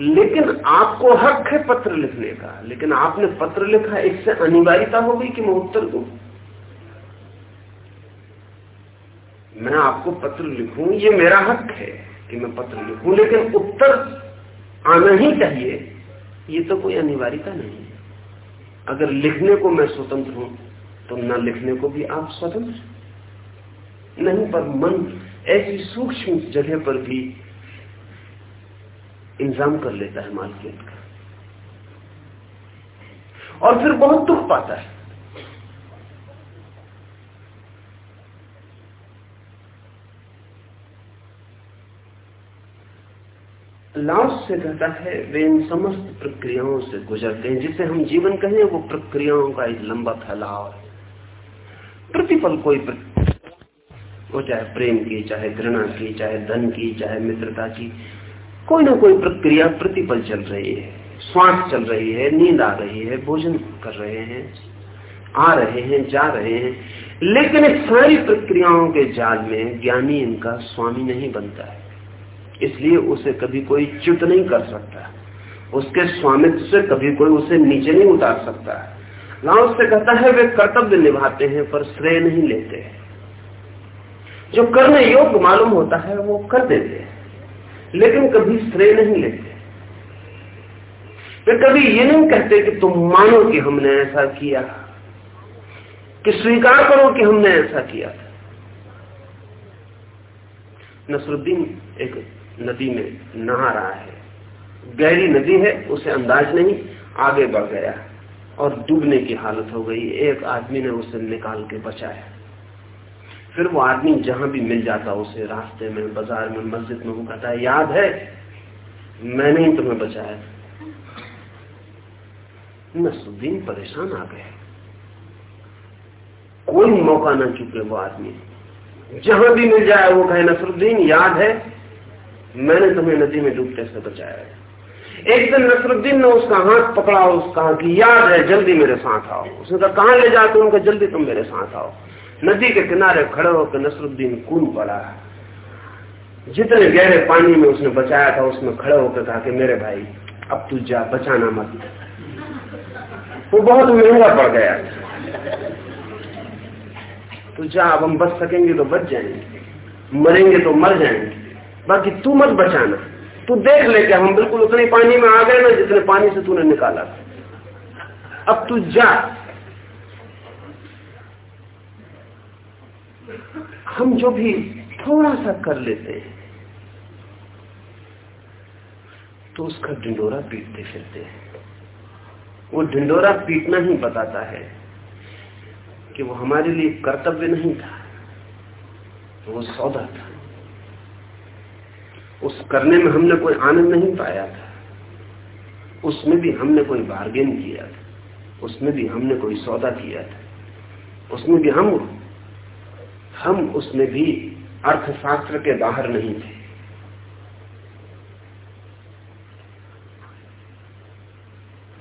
लेकिन आपको हक है पत्र लिखने का। लेकिन आपने पत्र लिखा, इससे अनिवार्यता हो गई कि मैं उत्तर दू? मैं आपको पत्र लिखूं, ये मेरा हक है कि मैं पत्र लिखूं, लेकिन उत्तर आना ही चाहिए। ये तो कोई अनिवार्यता नहीं है। अगर लिखने को मैं स्वतंत्र हूँ तो न लिखने को भी आप स्वतंत्र नहीं, पर मन ऐसी सूक्ष्म जगह पर भी इंतज़ाम कर लेता है मालकियत का। और फिर बहुत दुख पाता है। लाओस से कहता है, वे इन समस्त प्रक्रियाओं से गुजरते हैं। जिसे हम जीवन कहें, वो प्रक्रियाओं का एक लंबा फैलाव है। प्रतिपल कोई वो चाहे प्रेम की, चाहे घृणा की, चाहे धन की, चाहे मित्रता की, कोई ना कोई प्रक्रिया प्रतिपल चल रही है। श्वास चल रही है, नींद आ रही है, भोजन कर रहे हैं, आ रहे हैं, जा रहे हैं। लेकिन इस सारी प्रक्रियाओं के जाल में ज्ञानी इनका स्वामी नहीं बनता है। इसलिए उसे कभी कोई च्युत नहीं कर सकता। उसके स्वामित्व से कभी कोई उसे नीचे नहीं उतार सकता। लाओ से कहता है, वे कर्तव्य निभाते हैं, पर श्रेय नहीं लेते जो करने योग्य मालूम होता है, वो कर देते हैं, लेकिन कभी श्रेय नहीं लेते। वे कभी ये नहीं कहते कि तुम मानो कि हमने ऐसा किया, कि स्वीकार करो कि हमने ऐसा किया नसरुद्दीन एक नदी में नहा रहा है। गहरी नदी है, उसे अंदाज नहीं, आगे बढ़ गया और डूबने की हालत हो गई। एक आदमी ने उसे निकाल के बचाया। फिर वो आदमी जहाँ भी मिल जाता, उसे रास्ते में, बाज़ार में, मस्जिद में, वो कहता है, याद है, मैंने ही तुम्हें बचाया नसरुद्दीन परेशान आ गए। कोई मौका ना चुके वो आदमी। जहाँ भी मिल जाए, वो कहे, नसरुद्दीन, याद है मैंने तुम्हें नदी में डूबते से बचाया है। एक दिन नसरुद्दीन ने उसका हाथ पकड़ा उसका कहा कि याद है, जल्दी मेरे साथ आओ। उसने कहा, कहाँ ले जाते उनका, जल्दी तुम मेरे साथ आओ। नदी के किनारे खड़े होकर नसरुद्दीन कूद पड़ा जितने गहरे पानी में उसने बचाया था, उसमें खड़े होकर कहा कि मेरे भाई, अब तू जा, बचाना मत। वो बहुत महँगा पड़ गया तो जा, अब हम बच सकेंगे तो बच जाएँगे। मरेंगे तो मर जाएँगे। बाकी तू मत बचाना। तू देख ले कि हम बिल्कुल उतने पानी में आ गए ना जितने पानी से तूने निकाला अब तू जा। हम जो भी थोड़ा सा कर लेते हैं तो उसका ढिंडोरा पीटते फिरते हैं। वो ढिंडोरा पीटना ही बताता है कि वो हमारे लिए कर्तव्य नहीं था, वो सौदा था। उस करने में हमने कोई आनंद नहीं पाया था। उसमें भी हमने कोई बार्गेन किया था। उसमें भी हमने कोई सौदा किया था। उसमें भी हम हम उसमें भी अर्थशास्त्र के बाहर नहीं थे।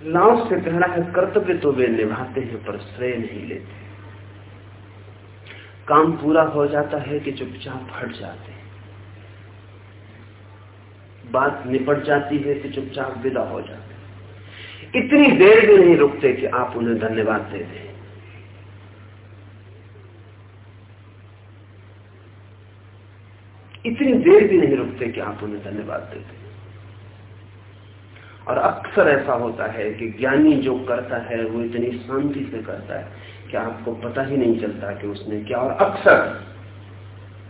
लाओ से कह रहा है, कर्तव्य तो वे निभाते हैं पर श्रेय नहीं लेते। काम पूरा हो जाता है कि चुपचाप हट जाते बात निपट जाती है कि चुपचाप विदा हो जाते इतनी देर भी नहीं रुकते कि आप उन्हें धन्यवाद दे दें। इतनी देर भी नहीं रुकते कि आप उन्हें धन्यवाद देते और अक्सर ऐसा होता है कि ज्ञानी जो करता है, वो इतनी शांति से करता है कि आपको पता ही नहीं चलता कि उसने क्या। और अक्सर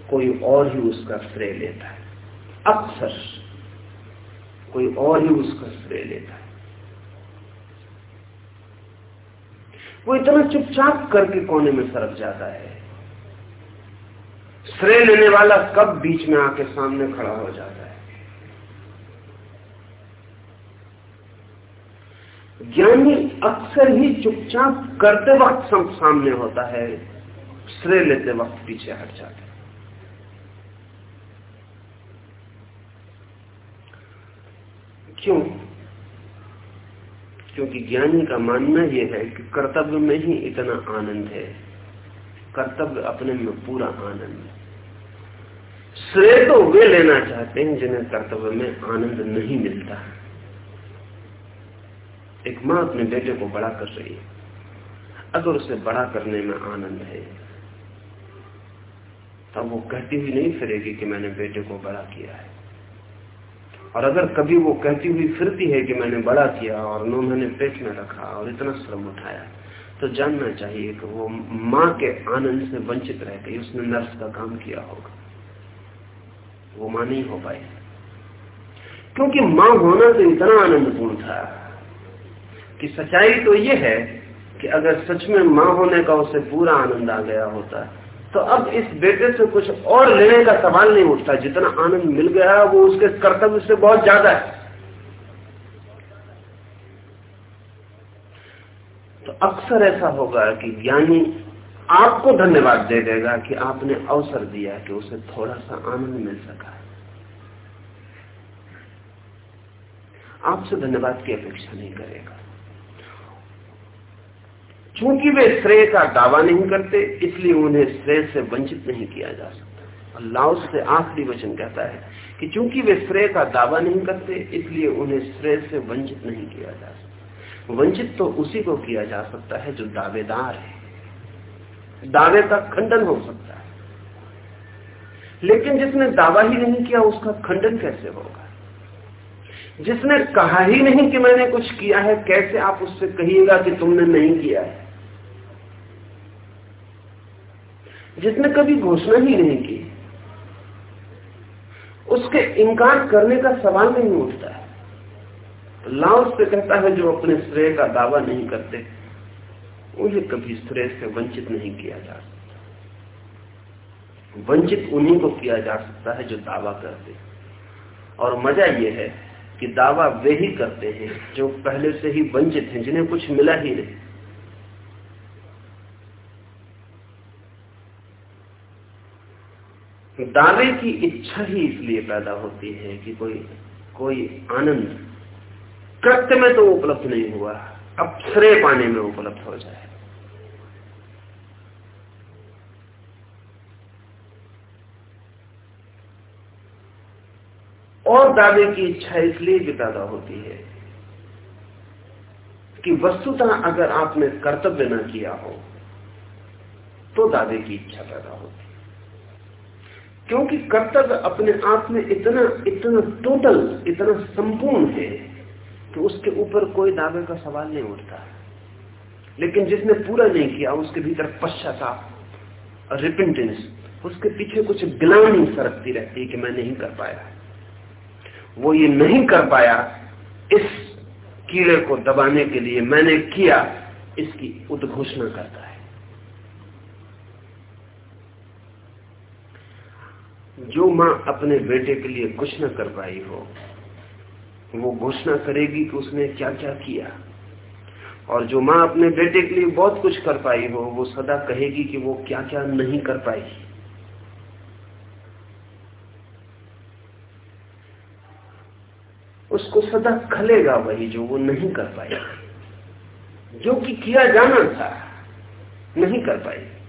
कोई और ही उसका श्रेय लेता है। अक्सर। कोई और ही उसका श्रेय लेता है। वो इतना चुपचाप करके कोने में सरक जाता है। श्रेय लेने वाला कब बीच में आके सामने खड़ा हो जाता है? ज्ञानी अक्सर ही चुपचाप करते वक्त सामने होता है, श्रेय लेते वक्त पीछे हट जाता है। क्यों? क्योंकि ज्ञानी का मानना यह है कि कर्तव्य में ही इतना आनंद है। कर्तव्य अपने में पूरा आनंद श्रेय तो वे लेना चाहते हैं जिन्हें कर्तव्य में आनंद नहीं मिलता। एक माँ अपने बेटे को बड़ा कर रही है। अगर उसे बड़ा करने में आनंद है, तब वो कहती हुई नहीं फिरेगी कि मैंने बेटे को बड़ा किया है। और अगर कभी वो कहती हुई फिरती है कि मैंने बड़ा किया और उन्होंने पेट में रखा और इतना श्रम उठाया तो जानना चाहिए कि वो माँ के आनंद से वंचित रह गई, उसने नर्स का काम किया होगा। वो माँ नहीं हो पाई। क्योंकि माँ होना तो इतना आनंदपूर्ण था कि सच्चाई तो ये है कि अगर सच में माँ होने का उसे पूरा आनंद आ गया होता तो अब इस बेटे से कुछ और लेने का सवाल नहीं उठता। जितना आनंद मिल गया वो उसके कर्तव्य से बहुत ज़्यादा है। तो अक्सर ऐसा होगा कि ज्ञानी आपको धन्यवाद दे देगा कि आपने अवसर दिया कि उसे थोड़ा सा आनंद मिल सका आपसे धन्यवाद की अपेक्षा नहीं करेगा। चूँकि वे श्रेय का दावा नहीं करते, इसलिए उन्हें श्रेय से वंचित नहीं किया जा सकता। अल्लाह से आखिरी वचन कहता है कि चूँकि वे श्रेय का दावा नहीं करते, इसलिए उन्हें श्रेय से वंचित नहीं किया जा सकता। वंचित तो उसी को किया जा सकता है जो दावेदार है। दावे का खंडन हो सकता है। लेकिन जिसने दावा ही नहीं किया, उसका खंडन कैसे होगा? जिसने कहा ही नहीं कि मैंने कुछ किया है, कैसे आप उससे कहिएगा कि तुमने नहीं किया है? जिसने कभी घोषणा ही नहीं की। उसके इनकार करने का सवाल नहीं उठता। है लाओस से कहता है, जो अपने श्रेय का दावा नहीं करते, उन्हें कभी श्रेय से वंचित नहीं किया जा सकता। वंचित उन्हीं को किया जा सकता है जो दावा करते और मज़ा यह है कि दावा वे ही करते हैं जो पहले से ही वंचित हैं, जिन्हें कुछ मिला ही नहीं। दावे की इच्छा ही इसलिए पैदा होती है कि कोई कोई आनंद कृत्य में तो उपलब्ध नहीं हुआ अब श्रेय पाने में उपलब्ध हो जाए। और दावे की इच्छा इसलिए भी पैदा होती है कि वस्तुतः अगर आपने कर्तव्य न किया हो तो दावे की इच्छा पैदा होती है। क्योंकि कर्तव्य अपने आप में इतना इतना टोटल इतना संपूर्ण है कि उसके ऊपर कोई दावे का सवाल नहीं उठता। लेकिन जिसने पूरा नहीं किया, उसके भीतर पश्चाताप रिपेंटेंस उसके पीछे कुछ ग्लानी सरकती रहती है कि मैं नहीं कर पाया। वो ये नहीं कर पाया, इस कीड़े को दबाने के लिए मैंने किया, इसकी उद्घोषणा करता है। जो माँ अपने बेटे के लिए कुछ न कर पाई हो, वो घोषणा करेगी कि उसने क्या क्या। किया और जो माँ अपने बेटे के लिए बहुत कुछ कर पाई हो, वो सदा कहेगी कि वो क्या क्या नहीं कर पाई। उसको सदा खलेगा वही जो वो नहीं कर पाई। जो कि किया जाना था, नहीं कर पाई।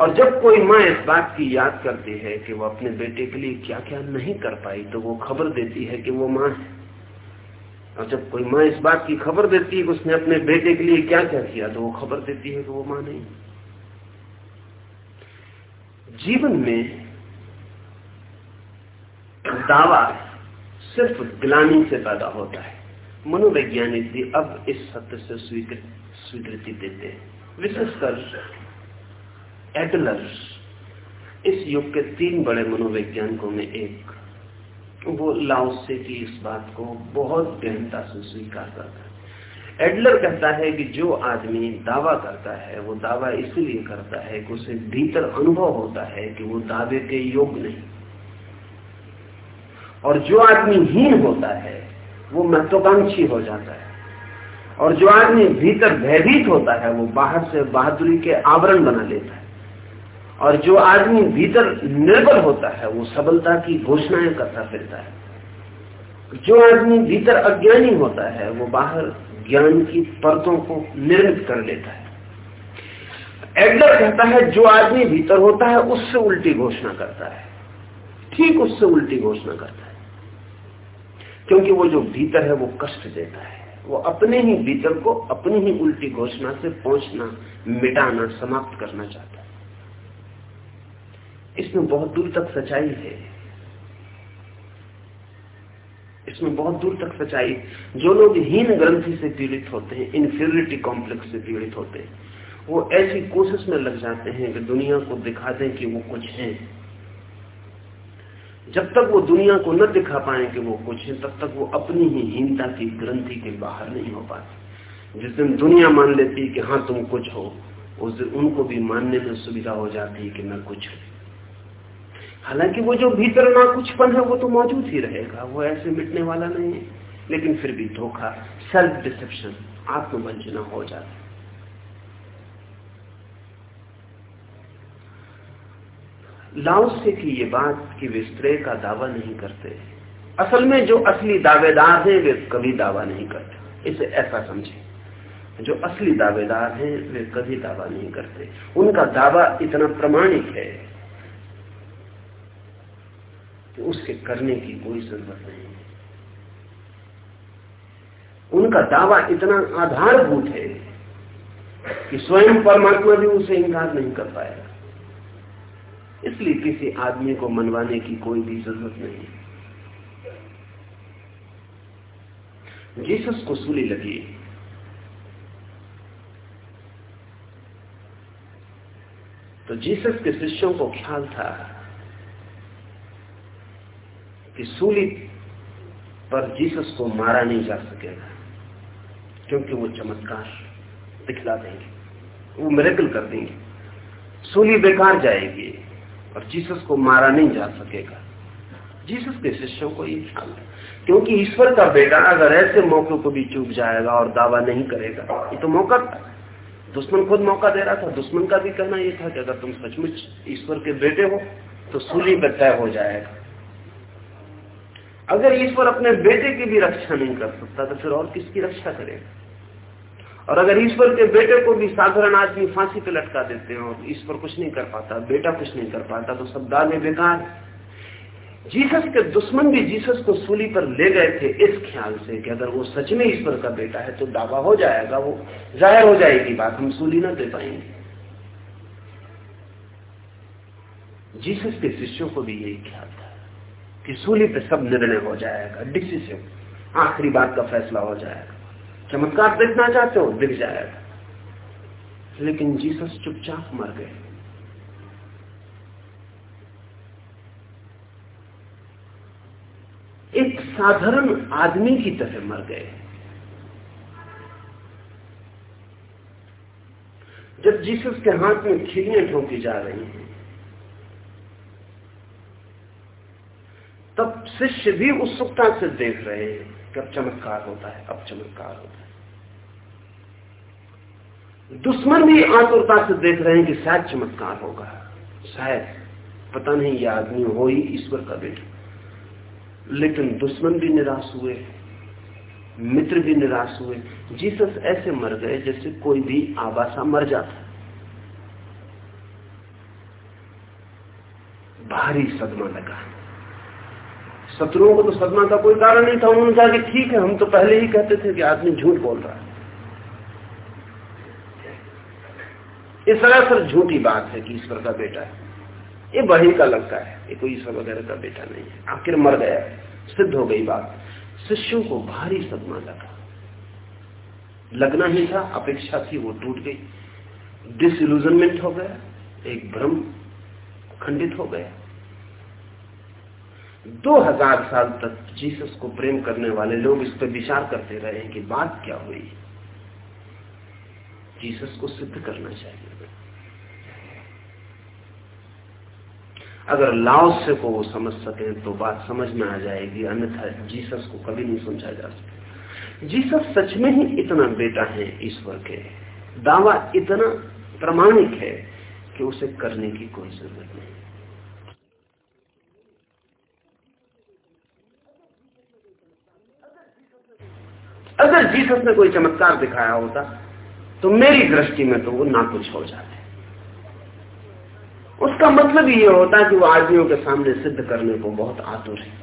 और जब कोई माँ इस बात की याद करती है कि वो अपने बेटे के लिए क्या क्या नहीं कर पाई तो वो खबर देती है कि वो माँ है। और जब कोई माँ इस बात की खबर देती है कि उसने अपने बेटे के लिए क्या क्या किया तो वो खबर देती है कि वो माँ नहीं। जीवन में दावा सिर्फ़ ग्लानी से पैदा होता है। मनोवैज्ञानिक भी अब इस सत्य से स्वीकृति देते हैं। विशेषकर एडलर इस युग के तीन बड़े मनोवैज्ञानिकों में एक, वो लाओसे की इस बात को बहुत गहनता से स्वीकार करता है एडलर कहता है कि जो आदमी दावा करता है, वो दावा इसलिए करता है कि उसे भीतर अनुभव होता है कि वो दावे के योग्य नहीं। और जो आदमी हीन होता है, वो महत्वाकांक्षी हो जाता है। और जो आदमी भीतर भयभीत होता है, वो बाहर से बहादुरी के आवरण बना लेता है। और जो आदमी भीतर निर्बल होता है, वो सबलता की घोषणाएँ करता फिरता है। जो आदमी भीतर अज्ञानी होता है, वो बाहर ज्ञान की परतों को निर्मित कर लेता है। एडलर कहता है, जो आदमी भीतर होता है, उससे उल्टी घोषणा करता है। ठीक उससे उल्टी घोषणा करता है। क्योंकि वो जो भीतर है, वो कष्ट देता है। वो अपने ही भीतर को अपनी ही उल्टी घोषणा से पहुँचना, मिटाना, समाप्त करना चाहता है। इसमें बहुत दूर तक सच्चाई है। इसमें बहुत दूर तक सच्चाई। जो लोग हीन ग्रंथि से पीड़ित होते हैं इन्फीरिटी कॉम्प्लेक्स से पीड़ित होते हैं, वो ऐसी कोशिश में लग जाते हैं कि दुनिया को दिखा दें कि वो कुछ है। जब तक वो दुनिया को न दिखा पाए कि वो कुछ है, तब तक वो अपनी ही हीनता की ग्रंथि के बाहर नहीं हो पाते। जिस दिन दुनिया मान लेती कि हाँ तुम कुछ हो, उस दिन उनको भी मानने में सुविधा हो जाती है कि मैं कुछ हूँ। हालाँकि वो जो भीतर ना कुछपन है, वो तो मौजूद ही रहेगा। वो ऐसे मिटने वाला नहीं है। लेकिन फिर भी धोखा सेल्फ डिसेप्शन आत्मवंचना हो जाता लाओसे की ये बात कि वे स्त्रे का दावा नहीं करते। असल में जो असली दावेदार हैं, वे कभी दावा नहीं करते। इसे ऐसा समझे। जो असली दावेदार हैं, वे कभी दावा नहीं करते। उनका दावा इतना प्रमाणिक है कि उसके करने की कोई ज़रूरत नहीं उनका दावा इतना आधारभूत है कि स्वयं परमात्मा भी उसे इंकार नहीं कर पाएगा। इसलिए किसी आदमी को मनवाने की कोई भी ज़रूरत नहीं जीसस को सूली लगी। तो जीसस के शिष्यों को ख्याल था कि सूली पर जीसस को मारा नहीं जा सकेगा, क्योंकि वो चमत्कार दिखला देंगे, वो मेरेकल कर देंगे। सूली बेकार जाएगी और जीसस को मारा नहीं जा सकेगा। जीसस के शिष्यों को ये ख्याल क्योंकि ईश्वर का बेटा अगर ऐसे मौके को भी चूक जाएगा और दावा नहीं करेगा, ये तो मौका था। दुश्मन खुद मौका दे रहा था, दुश्मन का भी कहना यह था कि अगर तुम सचमुच ईश्वर के बेटे हो तो सूली पर तय हो जाएगा। अगर ईश्वर अपने बेटे की भी रक्षा नहीं कर सकता तो फिर और किसकी रक्षा करेगा? और अगर ईश्वर के बेटे को भी साधारण आदमी फांसी पे लटका देते हैं और ईश्वर कुछ नहीं कर पाता, बेटा कुछ नहीं कर पाता तो सब दाने बेकार जीसस के दुश्मन भी जीसस को सूली पर ले गए थे इस ख्याल से कि अगर वो सच में ईश्वर का बेटा है तो दावा हो जाएगा, वो ज़ाहिर हो जाएगी बात, हम सूली ना दे पाएँगे। जीसस के शिष्यों को भी यही ख्याल था। कि सूली पे सब निर्णय हो जाएगा डिसीसिव आखिरी बात का फैसला हो जाएगा। चमत्कार देखना चाहते हो, दिख जाएगा। लेकिन जीसस चुपचाप मर गए। एक साधारण आदमी की तरह मर गए। जब जीसस के हाथ में खिलियाँ ठोंकी जा रही हैं तब शिष्य भी उत्सुकता से देख रहे हैं कि अब चमत्कार होता है, अब चमत्कार होता है। दुश्मन भी आतुरता से देख रहे हैं कि शायद चमत्कार होगा। शायद, पता नहीं यह आदमी हो ही ईश्वर का बेटा। लेकिन दुश्मन भी निराश हुए, मित्र भी निराश हुए। जीसस ऐसे मर गए जैसे कोई भी आबासा मर जाता भारी सदमा लगा। शत्रुओं को तो सदमा का कोई कारण नहीं था। उन्होंने कहा कि ठीक है, हम तो पहले ही कहते थे कि आदमी झूठ बोल रहा है। ये सरासर झूठी बात है कि ईश्वर का बेटा है। ये बही का लगता है ये कोई ईश्वर वगैरह का बेटा नहीं है। आखिर मर गया सिद्ध हो गई बात। शिष्यों को भारी सदमा लगा। लगना ही था, अपेक्षा थी, वो टूट गई। डिसइल्यूजनमेंट हो गया। एक भ्रम खंडित हो गया। दो हज़ार साल तक जीसस को प्रेम करने वाले लोग इस पर विचार करते रहे कि बात क्या हुई। जीसस को सिद्ध करना चाहिए। अगर लाओसे को वो समझ सके तो बात समझ में आ जाएगी, अन्यथा जीसस को कभी नहीं समझा जा सकता। जीसस सच में ही इतना बेटा है ईश्वर के। दावा इतना प्रमाणिक है कि उसे करने की कोई ज़रूरत नहीं। अगर जीसस ने कोई चमत्कार दिखाया होता तो मेरी दृष्टि में तो वो ना कुछ हो जाते। उसका मतलब ये होता कि वो आदमियों के सामने सिद्ध करने को बहुत आतुर है।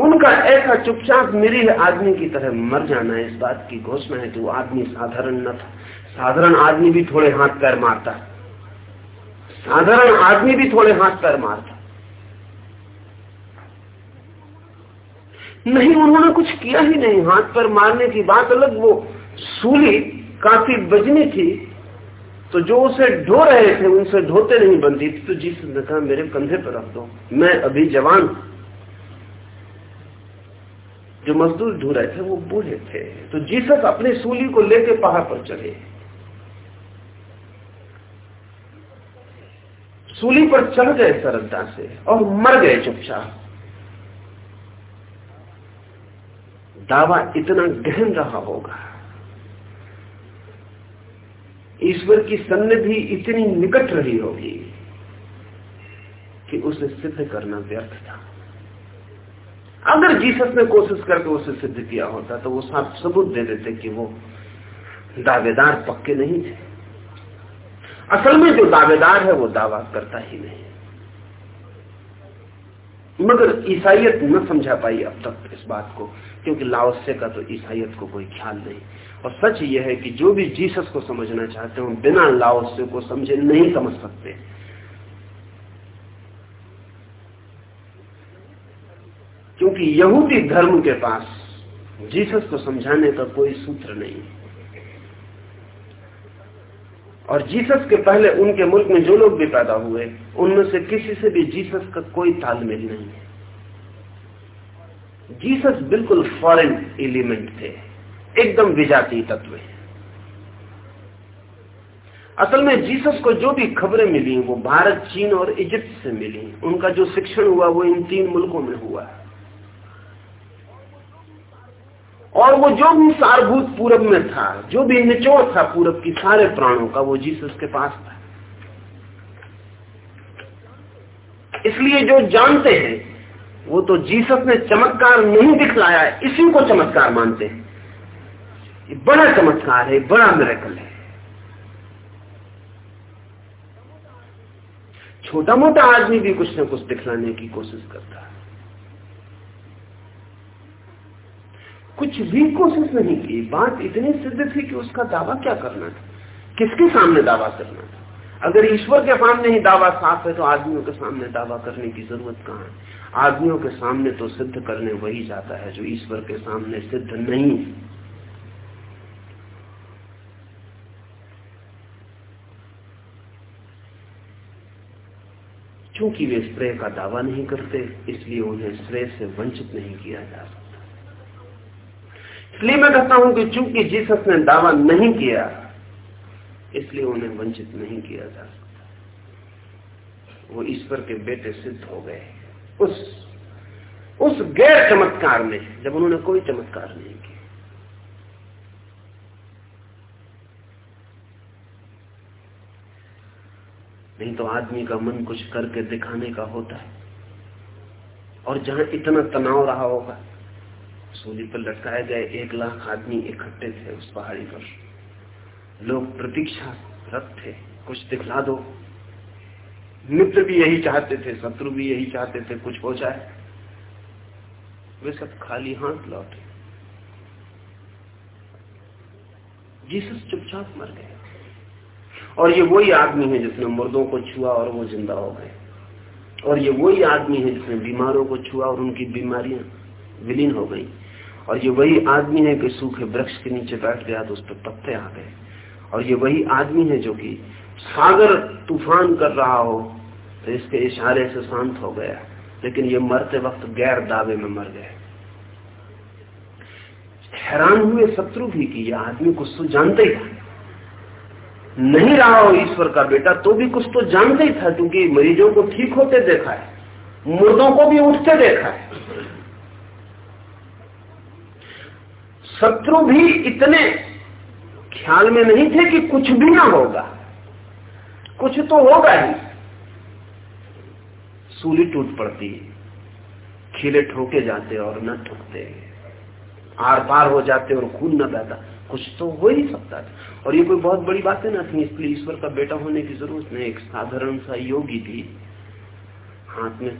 उनका ऐसा चुपचाप मेरी आदमी की तरह मर जाना इस बात की घोषणा है कि वो आदमी साधारण न था। साधारण आदमी भी थोड़े हाथ पैर मारता। साधारण आदमी भी थोड़े हाथ पैर मारता। नहीं, उन्होंने कुछ किया ही नहीं। हाथ पर मारने की बात अलग, वो सूली काफ़ी बजनी थी तो जो उसे ढो रहे थे, उनसे ढोते नहीं बनती थी तो जीसस ने कहा, मेरे कंधे पर रख दो, मैं अभी जवान जो मजदूर ढो रहे थे, वो बूढ़े थे। तो जीसस अपनी सूली को लेके पहाड़ पर चले सूली पर चढ़ गए सरलता से और मर गए चुपचाप। दावा इतना गहन रहा होगा। ईश्वर की सन्निधि इतनी निकट रही होगी कि उसे सिद्ध करना व्यर्थ था। अगर जीसस ने कोशिश करके उसे सिद्ध किया होता तो वो साफ़ सबूत दे देते कि वो दावेदार पक्के नहीं थे। असल में जो दावेदार है, वो दावा करता ही नहीं। मगर ईसाइत न समझा पाई अब तक इस बात को, क्योंकि लाओस्य का तो ईसाइत को कोई ख्याल नहीं। और सच यह है कि जो भी जीसस को समझना चाहते हो बिना लाओस्य को समझे नहीं समझ सकते। क्योंकि यहूदी धर्म के पास जीसस को समझाने का कोई सूत्र नहीं और जीसस के पहले उनके मुल्क में जो लोग भी पैदा हुए, उनमें से किसी से भी जीसस का कोई तालमेल नहीं है। जीसस बिल्कुल फॉरेन एलिमेंट थे, एकदम विजातीय तत्व है। असल में जीसस को जो भी खबरें मिली, वो भारत, चीन और इजिप्ट से मिली। उनका जो शिक्षण हुआ, वो इन तीन मुल्कों में हुआ। है और वो जो भी सारभूत पूरब में था, जो भी निचोड़ था पूरब की सारे प्राणों का, वो जीसस के पास था। इसलिए जो जानते हैं, वो तो जीसस ने चमत्कार नहीं दिखलाया, इसी को चमत्कार मानते हैं। ये बड़ा चमत्कार है, बड़ा मेरेकल है। छोटा मोटा आदमी भी कुछ ना कुछ दिखलाने की कोशिश करता है। कुछ भी कोशिश नहीं की। बात इतनी सिद्ध थी कि उसका दावा क्या करना था? किसके सामने दावा करना था? अगर ईश्वर के सामने ही दावा साफ़ है तो आदमियों के सामने दावा करने की ज़रूरत कहाँ है? आदमियों के सामने तो सिद्ध करने वही जाता है जो ईश्वर के सामने सिद्ध नहीं चूँकि वे श्रेय का दावा नहीं करते, इसलिए उन्हें श्रेय से वंचित नहीं किया जा सकता। इसलिए मैं कहता हूँ कि चूँकि जीसस ने दावा नहीं किया, इसलिए उन्हें वंचित नहीं किया जा सकता। वो ईश्वर के बेटे सिद्ध हो गए। उस उस गैर चमत्कार में, जब उन्होंने कोई चमत्कार नहीं किया। नहीं तो आदमी का मन कुछ करके दिखाने का होता है। और जहाँ इतना तनाव रहा होगा सूली पर लटकाए गए एक लाख आदमी इकट्ठे थे उस पहाड़ी पर। लोग प्रतीक्षा रत थे। कुछ दिखला दो। मित्र भी यही चाहते थे, शत्रु भी यही चाहते थे, कुछ हो जाए। वे सब खाली हाथ लौटे। जीसस चुपचाप मर गए। और ये वही आदमी है जिसने मुर्दों को छुआ और वो ज़िंदा हो गए। और ये वही आदमी है जिसने बीमारों को छुआ और उनकी बीमारियाँ विलीन हो गई। और ये वही आदमी है कि सूखे वृक्ष के नीचे बैठ गया तो उस पर पत्ते आ गए। और ये वही आदमी है जो कि सागर तूफ़ान कर रहा हो तो इसके इशारे से शांत हो गया। लेकिन ये मरते वक्त गैर दावे में मर गए। हैरान हुए शत्रु भी कि यह आदमी कुछ तो जानते ही था। नहीं रहा हो ईश्वर का बेटा तो भी कुछ तो जानते ही था, क्योंकि मरीजों को ठीक होते देखा है, मुर्दों को भी उठते देखा है। शत्रु भी इतने ख्याल में नहीं थे कि कुछ भी ना होगा। कुछ तो होगा ही। सूली टूट पड़ती खिले ठोके जाते और न ठुकते। आर पार हो जाते और खून न बहता। कुछ तो हो ही सकता था। और ये कोई बहुत बड़ी बातें ना थी, इसलिए ईश्वर का बेटा होने की ज़रूरत नहीं। एक साधारण सा योगी थी हाथ में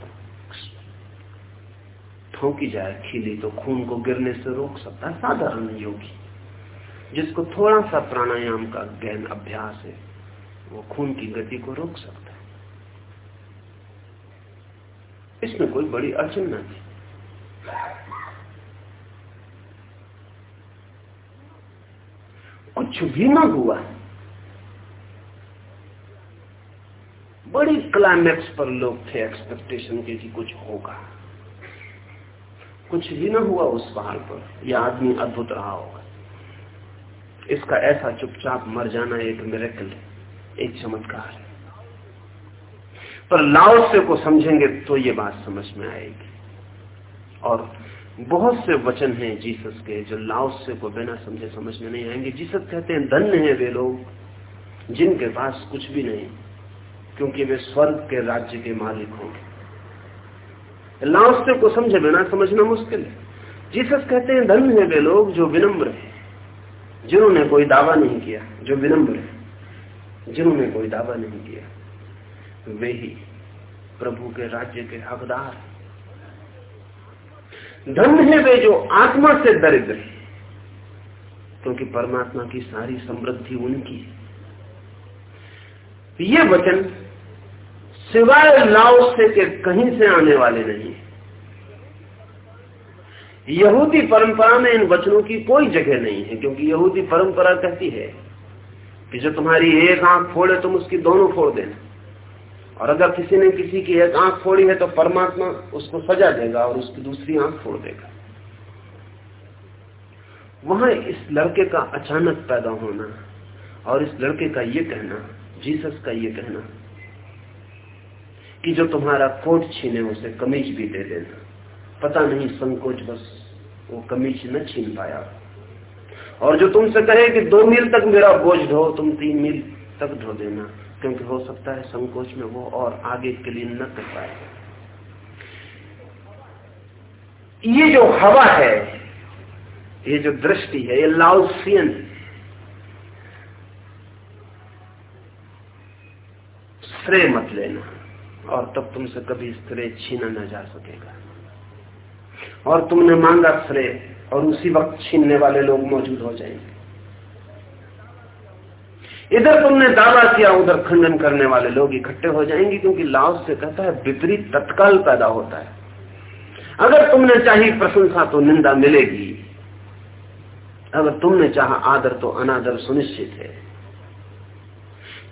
ठोकी जाए, खिली तो खून को गिरने से रोक सकता है। साधारण योगी, जिसको थोड़ा सा प्राणायाम का गहन अभ्यास है, वो खून की गति को रोक सकता है। इसमें कोई बड़ी अड़चन न थी कुछ भी ना हुआ, बड़ी क्लाइमैक्स पर लोग थे एक्सपेक्टेशन के कि कुछ होगा। कुछ भी ना हुआ उस पहाड़ पर। यह आदमी अद्भुत रहा होगा। इसका ऐसा चुपचाप मर जाना एक मेरेकल है एक चमत्कार है। पर लाओसे को समझेंगे तो ये बात समझ में आएगी। और बहुत से वचन हैं जीसस के जो लाओसे को बिना समझे समझ में नहीं आएँगे। जीसस कहते हैं, धन्य है वे लोग जिनके पास कुछ भी नहीं, क्योंकि वे स्वर्ग के राज्य के मालिक होंगे। लाओसे को समझे बिना समझना मुश्किल है। जीसस कहते हैं धन्य है वे लोग जो विनम्र है, जिन्होंने कोई दावा नहीं किया, जो विनम्र है, जिन्होंने कोई दावा नहीं किया। वे ही प्रभु के राज्य के हकदार धन है वे जो आत्मा से दरिद्र है, क्योंकि परमात्मा की सारी समृद्धि उनकी है। ये वचन सिवाय लाओ से के कहीं से आने वाले नहीं यहूदी परंपरा में इन वचनों की कोई जगह नहीं है, क्योंकि यहूदी परंपरा कहती है कि जो तुम्हारी एक आँख फोड़े तुम उसकी दोनों फोड़ देना। और अगर किसी ने किसी की एक आँख फोड़ी है तो परमात्मा उसको सजा देगा और उसकी दूसरी आँख फोड़ देगा। वहाँ इस लड़के का अचानक पैदा होना और इस लड़के का ये कहना, जीसस का ये कहना कि जो तुम्हारा कोट छीने उसे कमीज भी दे देना। पता नहीं संकोच बस वो कमीज न छीन पाया। और जो तुमसे कहे कि दो मील तक मेरा बोझ ढो, तुम तीन मील तक ढो देना, क्योंकि हो सकता है संकोच में वो और आगे के लिए न कर पाए। ये जो हवा है, ये जो दृष्टि है, ये लाउसियन श्रेय मत लेना। और तब तुमसे कभी श्रेय छीना न जा सकेगा। और तुमने मांगा श्रेय और उसी वक्त छीनने वाले लोग मौजूद हो जाएँगे। इधर तुमने दावा किया, उधर खंडन करने वाले लोग इकट्ठे हो जाएँगे, क्योंकि लाओस से कहता है, विपरीत तत्काल पैदा होता है। अगर तुमने चाही प्रशंसा तो निंदा मिलेगी। अगर तुमने चाहा आदर तो अनादर सुनिश्चित है।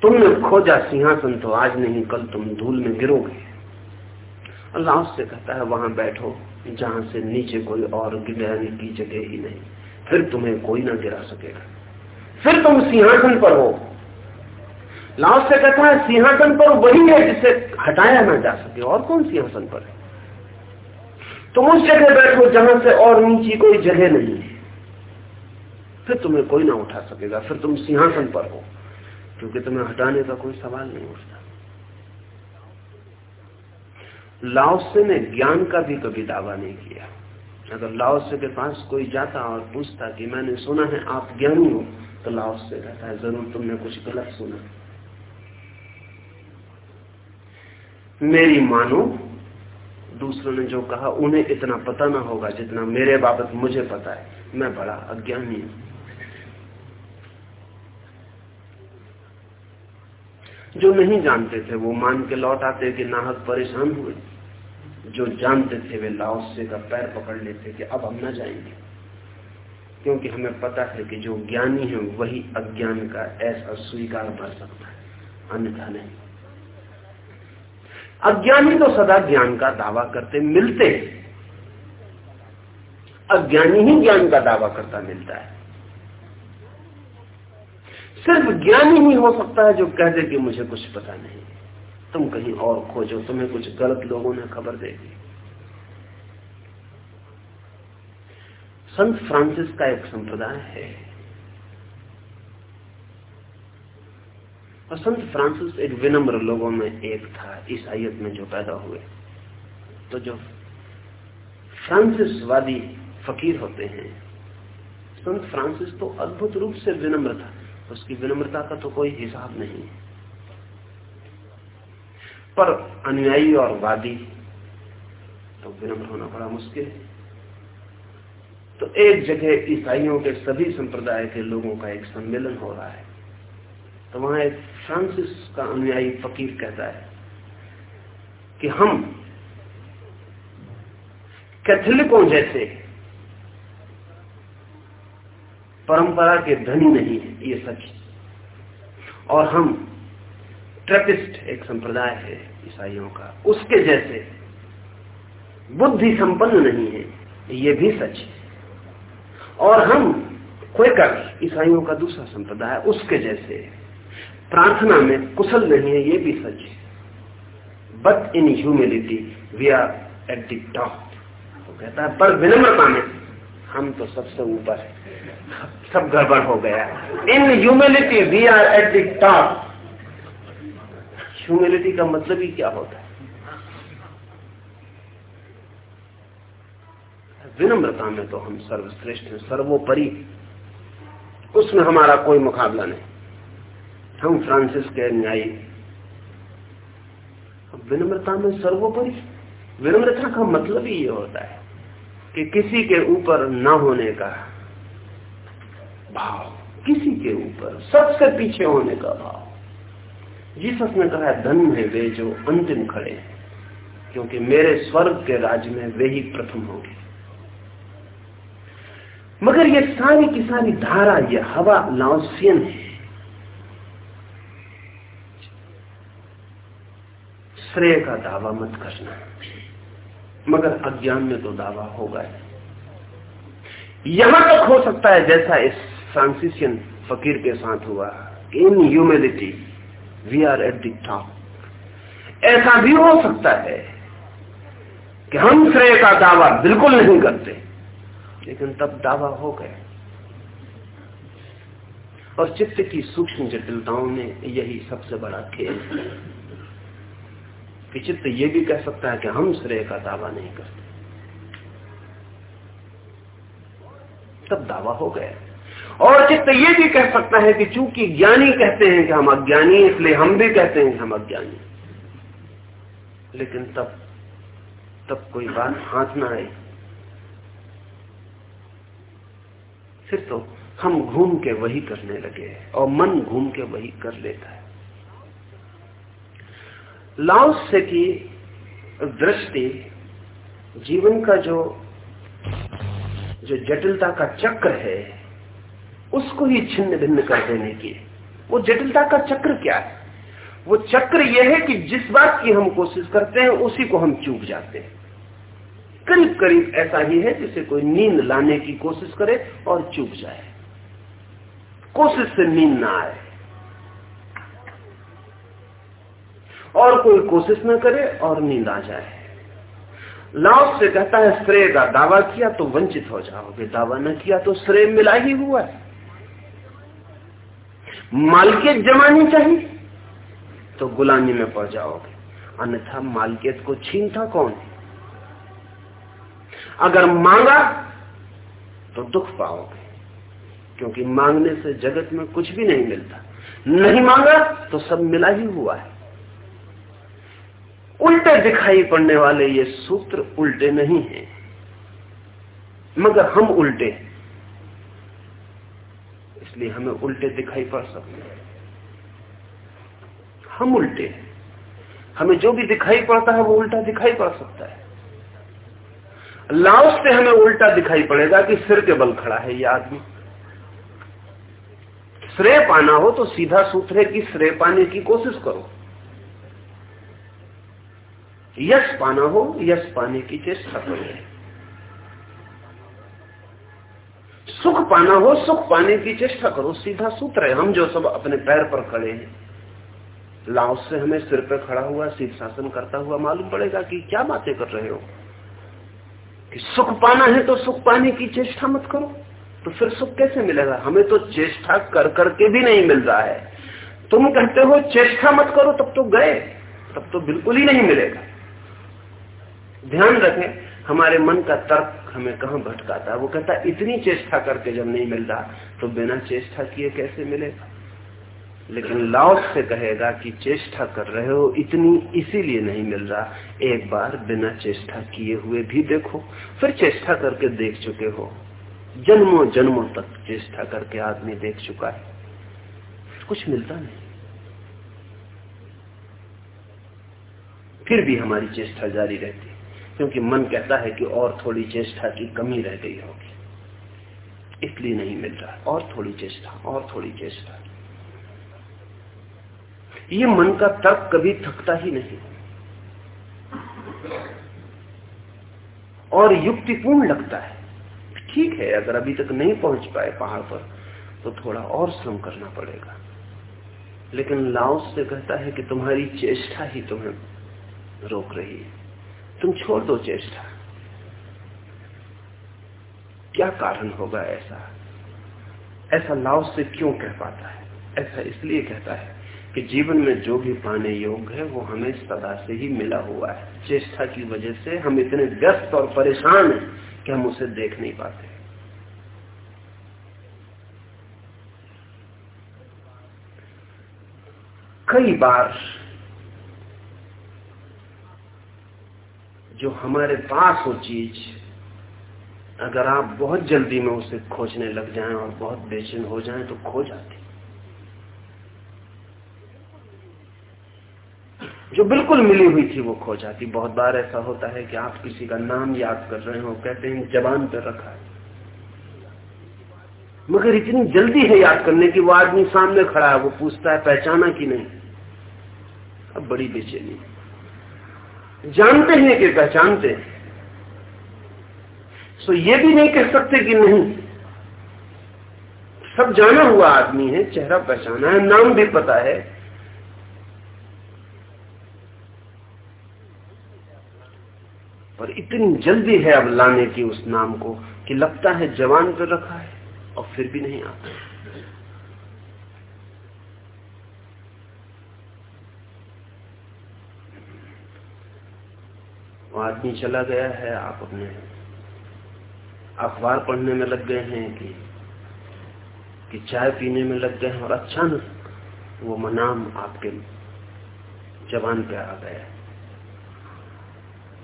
तुमने खोजा सिंहासन तो आज नहीं, कल तुम धूल में गिरोगे। अल्लाह से कहता है, वहाँ बैठो, जहाँ से नीचे कोई और गिराने की जगह ही नहीं। फिर तुम्हें कोई ना गिरा सकेगा। फिर तुम सिंहासन पर हो। लाओस से कहता है, सिंहासन पर वही है जिसे हटाया ना जा सके, और कौन सिंहासन पर है? तुम उस जगह बैठो जहाँ से और नीचे कोई जगह नहीं है। फिर तुम्हें कोई ना उठा सकेगा, फिर तुम सिंहासन पर हो। क्योंकि तुम्हें हटाने का कोई सवाल नहीं उठता। लाओसे ने ज्ञान का भी कभी दावा नहीं किया। अगर लाओसे के पास कोई जाता और पूछता कि मैंने सुना है आप ज्ञानी हो तो लाओस कहता है, ज़रूर तुमने कुछ गलत सुना मेरी मानो, दूसरों ने जो कहा, उन्हें इतना पता ना होगा जितना मेरे बाबत मुझे पता है। मैं बड़ा अज्ञानी हूँ। जो नहीं जानते थे, वो मान के लौट आते कि नाहक परेशान हुए। जो जानते थे, वे लाओसे का पैर पकड़ लेते कि अब हम ना जाएँगे। क्योंकि हमें पता है कि जो ज्ञानी है, वही अज्ञान का ऐसा स्वीकार कर सकता है। अन्यथा नहीं। अज्ञानी तो सदा ज्ञान का दावा करते मिलते अज्ञानी ही ज्ञान का दावा करता मिलता है। सिर्फ़ ज्ञानी ही हो सकता है जो कह दे कि मुझे कुछ पता नहीं। तुम कहीं और खोजो, तुम्हें कुछ गलत लोगों ने खबर दे दी। संत फ्रांसिस का एक संप्रदाय है। और संत फ्रांसिस एक विनम्र लोगों में एक था ईसाइत में जो पैदा हुए। तो जो फ्रांसिसवादी फकीर होते हैं, संत फ्रांसिस तो अद्भुत रूप से विनम्र था। उसकी विनम्रता का तो कोई हिसाब नहीं पर अनुयायी और वादी तो विनम्र होना बड़ा मुश्किल है। तो एक जगह ईसाइयों के सभी संप्रदाय के लोगों का एक सम्मेलन हो रहा है तो वहाँ एक फ्रांसिस का अनुयायी फकीर कहता है कि हम कैथोलिकों जैसे परंपरा के धनी नहीं है, ये सच और हम ट्रपिस्ट एक संप्रदाय है ईसाइयों का। उसके जैसे बुद्धि संपन्न नहीं है, ये भी सच है। और हम क्वेकर, ईसाइयों का दूसरा संप्रदाय, उसके जैसे प्रार्थना में कुशल नहीं है, ये भी सच है। But in humility we are at the top कहता है, पर विनम्रता में हम तो सबसे ऊपर है। सब गड़बड़ हो गया in humility we are at the top humility का मतलब ही क्या होता है? विनम्रता में तो हम सर्वश्रेष्ठ हैं, सर्वोपरि। उसमें हमारा कोई मुकाबला नहीं। हम फ्रांसिस के न्यायी। विनम्रता में सर्वोपरि। विनम्रता का मतलब ही ये होता है कि किसी के ऊपर न होने का भाव, किसी के ऊपर, सबसे पीछे होने का भाव। जीसस ने कहा, धन है वे जो अंतिम खड़े हैं, क्योंकि मेरे स्वर्ग के राज्य में वे ही प्रथम होंगे। मगर ये सारी की सारी धारा, ये हवा लाउसियन है। श्रेय का दावा मत करना। मगर अज्ञान में तो दावा होगा यहाँ तक हो सकता है जैसा इस फ्रांसिसियन फकीर के साथ हुआ। In humility we are at the top ऐसा भी हो सकता है कि हम श्रेय का दावा बिल्कुल नहीं करते, लेकिन तब दावा हो गए और चित्त की सूक्ष्म जटिलताओं में यही सबसे बड़ा खेल कि चित्त ये भी कह सकता है कि हम श्रेय का दावा नहीं करते। तब दावा हो गया। और चित्त ये भी कह सकता है कि चूँकि ज्ञानी कहते हैं कि हम अज्ञानी इसलिए हम भी कहते हैं हम अज्ञानी लेकिन तब तब कोई बात हाथ ना आए। फिर तो हम घूम के वही करने लगे और मन घूम के वही कर लेता है। लाओस से की दृष्टि जीवन का जो जो जटिलता का चक्र है उसको ही छिन्न भिन्न कर देने की वो जटिलता का चक्र क्या है? वो चक्र यह है कि जिस बात की हम कोशिश करते हैं, उसी को हम चूक जाते हैं। करीब करीब ऐसा ही है जिसे कोई नींद लाने की कोशिश करे और चूक जाए। कोशिश से नींद ना आए। और कोई कोशिश ना करे और नींद आ जाए। लाभ से कहता है, श्रेय का दावा किया तो वंचित हो जाओगे। दावा न किया तो श्रेय मिला ही हुआ है। मालकियत जमानी चाहिए। तो गुलामी में पड़ जाओगे। अन्यथा मालकियत को छीनता कौन है? अगर मांगा तो दुख पाओगे। क्योंकि मांगने से जगत में कुछ भी नहीं मिलता। नहीं मांगा तो सब मिला ही हुआ है। उल्टे दिखाई पड़ने वाले ये सूत्र उल्टे नहीं हैं। मगर हम उल्टे इसलिए हमें उल्टे दिखाई पड़ सकते हैं। हम उल्टे हैं। हमें जो भी दिखाई पड़ता है, वो उल्टा दिखाई पड़ सकता है। लाओस से हमें उल्टा दिखाई पड़ेगा कि सिर के बल खड़ा है ये आदमी। श्रेय पाना हो तो सीधा सूत्र कि श्रेय पाने की कोशिश करो। यश पाना हो, यश पाने की चेष्टा करो सुख पाना हो, सुख पाने की चेष्टा करो, सीधा सूत्र है, हम जो सब अपने पैर पर खड़े हैं। लाओस से हमें सिर पर खड़ा हुआ शीर्षासन करता हुआ मालूम पड़ेगा कि क्या बातें कर रहे हो। कि सुख पाना है तो सुख पाने की चेष्टा मत करो तो फिर सुख कैसे मिलेगा? हमें तो चेष्टा कर करके भी नहीं मिल रहा है। तुम कहते हो, चेष्टा मत करो, तब तो गए, तब तो बिल्कुल ही नहीं मिलेगा। ध्यान रखें हमारे मन का तर्क हमें कहा भटकाता है? वो कहता है इतनी चेष्टा करके जब नहीं मिल रहा तो बिना चेष्टा किए कैसे मिलेगा? लेकिन लाओस से कहेगा कि चेष्टा कर रहे हो, इतनी इसीलिए नहीं मिल रहा, एक बार बिना चेष्टा किए हुए भी देखो, फिर चेष्टा करके देख चुके हो। जन्मों जन्मों तक चेष्टा करके आदमी देख चुका है। कुछ मिलता नहीं। फिर भी हमारी चेष्टा जारी रहती क्योंकि मन कहता है कि और थोड़ी चेष्टा की कमी रह गई होगी। इसलिए नहीं मिल रहा। और थोड़ी चेष्टा और थोड़ी चेष्टा ये मन का तर्क कभी थकता ही नहीं। और युक्तिपूर्ण लगता है। ठीक है, अगर अभी तक नहीं पहुँच पाए पहाड़ पर तो थोड़ा और श्रम करना पड़ेगा। लेकिन लाओस से कहता है कि तुम्हारी चेष्टा ही तुम्हें रोक रही है। तुम छोड़ दो चेष्टा क्या कारण होगा ऐसा? ऐसा लाव से क्यों कह पाता है? ऐसा इसलिए कहता है कि जीवन में जो भी पाने योग्य है, वो हमें सदा से ही मिला हुआ है। चेष्टा की वजह से हम इतने व्यस्त और परेशान हैं कि हम उसे देख नहीं पाते। कई बार जो हमारे पास हो चीज़, अगर आप बहुत जल्दी में उसे खोजने लग जाएँ और बहुत बेचैन हो जाएँ तो खो जाती जो बिल्कुल मिली हुई थी, वो खो जाती। बहुत बार ऐसा होता है कि आप किसी का नाम याद कर रहे हो, कहते हैं, जबान पर रखा है। मगर इतनी जल्दी है याद करने की, वो आदमी सामने खड़ा है, वो पूछता है, पहचाना कि नहीं? अब बड़ी बेचैनी। जानते हैं कि पहचानते हैं। सो ये भी नहीं कह सकते कि नहीं। सब जाना हुआ आदमी है, चेहरा पहचाना है, नाम भी पता है। पर इतनी जल्दी है अब लाने की उस नाम को कि लगता है जवान पर रखा है और फिर भी नहीं आता। वो आदमी चला गया है, आप अपने अखबार पढ़ने में लग गए हैं कि कि चाय पीने में लग गए हैं और अचानक वो मनाम आपके जवान पे आ गया।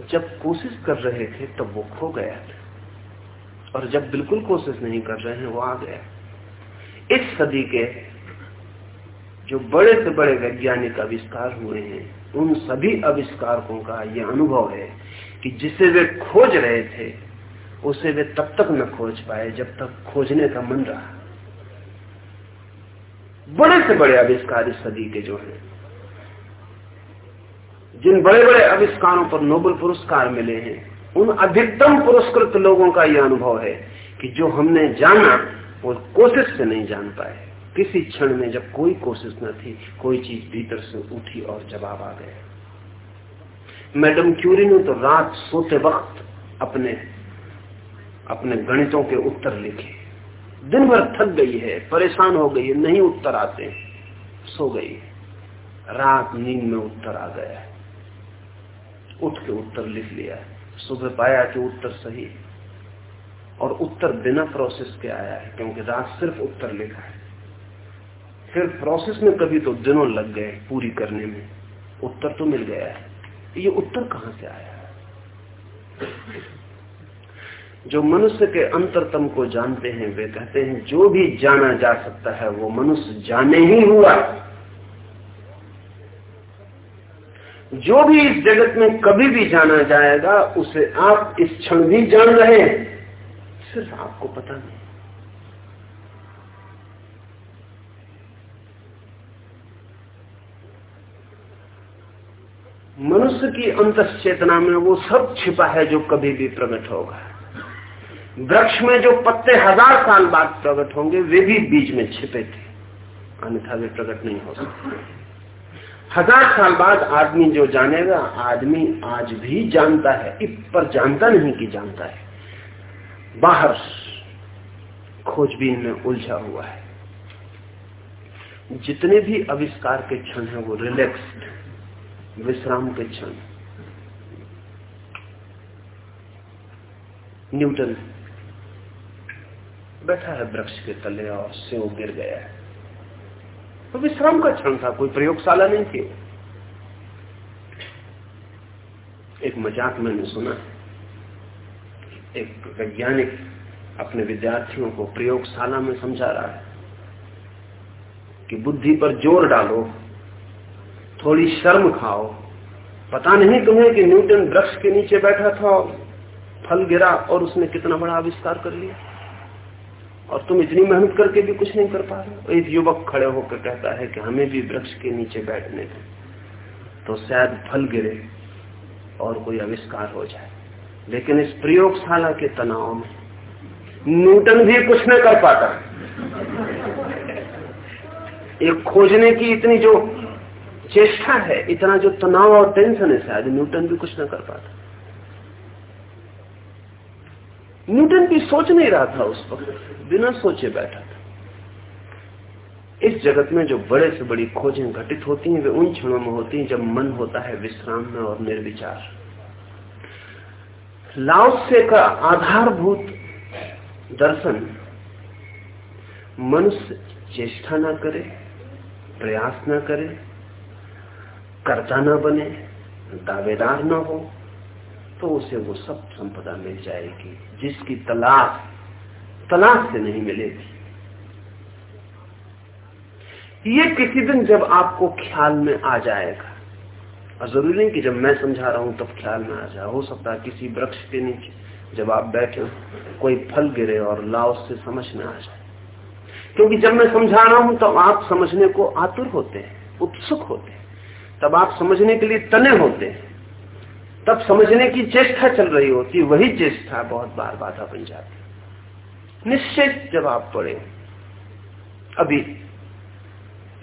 जब कोशिश कर रहे थे तब तो वो खो गया था। और जब बिल्कुल कोशिश नहीं कर रहे हैं, वो आ गया। इस सदी के जो बड़े से बड़े वैज्ञानिक आविष्कार हुए हैं, उन सभी आविष्कारकों का यह अनुभव है कि जिसे वे खोज रहे थे, उसे वे तब तक न खोज पाए जब तक खोजने का मन रहा। बड़े से बड़े आविष्कार इस सदी के जो हैं, जिन बड़े बड़े आविष्कारों पर नोबल पुरस्कार मिले हैं, उन अधिकतम पुरस्कृत लोगों का यह अनुभव है कि जो हमने जाना, वो कोशिश से नहीं जान पाए। किसी क्षण में जब कोई कोशिश न थी, कोई चीज़ भीतर से उठी और जवाब आ गया। मैडम क्यूरी ने तो रात सोते वक्त अपने अपने गणितों के उत्तर लिखे। दिन भर थक गई है, परेशान हो गई है, नहीं उत्तर आते। सो गई। रात नींद में उत्तर आ गया। उठ के उत्तर लिख लिया। सुबह पाया कि उत्तर सही। और उत्तर बिना प्रोसेस के आया है, क्योंकि रात सिर्फ़ उत्तर लिखा है। फिर प्रोसेस में कभी तो दिनों लग गए पूरी करने में। उत्तर तो मिल गया है। ये उत्तर कहाँ से आया? जो मनुष्य के अंतरतम को जानते हैं, वे कहते हैं, जो भी जाना जा सकता है, वो मनुष्य जाने ही हुआ जो भी इस जगत में कभी भी जाना जाएगा, उसे आप इस क्षण भी जान रहे हैं। सिर्फ़ आपको पता नहीं। मनुष्य की अंत चेतना में वो सब छिपा है जो कभी भी प्रकट होगा। वृक्ष में जो पत्ते हज़ार साल बाद प्रकट होंगे, वे भी बीज में छिपे थे। अन्यथा वे प्रकट नहीं हो सकते। हज़ार साल बाद आदमी जो जानेगा, आदमी आज भी जानता है, इस पर जानता नहीं कि जानता है। बाहर खोजबीन में उलझा हुआ है। जितने भी आविष्कार के क्षण है, वो रिलैक्स्ड विश्राम के क्षण। न्यूटन बैठा है वृक्ष के तले और सेव गिर गया है। तो विश्राम का क्षण था, कोई प्रयोगशाला नहीं थी। एक मज़ाक मैंने सुना एक वैज्ञानिक अपने विद्यार्थियों को प्रयोगशाला में समझा रहा है कि बुद्धि पर ज़ोर डालो थोड़ी शर्म खाओ। पता नहीं तुम्हें कि न्यूटन वृक्ष के नीचे बैठा था, फल गिरा और उसने कितना बड़ा आविष्कार कर लिया। और तुम इतनी मेहनत करके भी कुछ नहीं कर पा रहे एक युवक खड़े होकर कहता है कि हमें भी वृक्ष के नीचे बैठने दें तो शायद फल गिरे और कोई आविष्कार हो जाए। लेकिन इस प्रयोगशाला के तनाव में न्यूटन भी कुछ नहीं कर पाता। एक खोजने की इतनी जो चेष्टा है, इतना जो तनाव और टेंशन है, शायद न्यूटन भी कुछ ना कर पाता। न्यूटन भी सोच नहीं रहा था उस वक्त, बिना सोचे बैठा था। इस जगत में जो बड़े से बड़ी खोजें घटित होती हैं, वे उन क्षणों में होती हैं जब मन होता है विश्राम में और निर्विचार। लाओसे का आधारभूत दर्शन, मनुष्य चेष्टा ना करे, प्रयास ना करे कर्ता ना बने, दावेदार ना हो तो उसे वो सब संपदा मिल जाएगी, जिसकी तलाश तलाश से नहीं मिलेगी। ये किसी दिन जब आपको ख्याल में आ जाएगा, और ज़रूरी नहीं कि जब मैं समझा रहा हूँ तब ख्याल में आ जाए, हो सकता है किसी वृक्ष के नीचे जब आप बैठे कोई फल गिरे और लाओ से समझ में आ जाए। क्योंकि जब मैं समझा रहा हूँ तब तो आप समझने को आतुर होते हैं, उत्सुक होते हैं। तब आप समझने के लिए तने होते हैं। तब समझने की चेष्टा चल रही होती वही चेष्टा बहुत बार बाधा बन जाती निश्चित जब आप पढ़े। अभी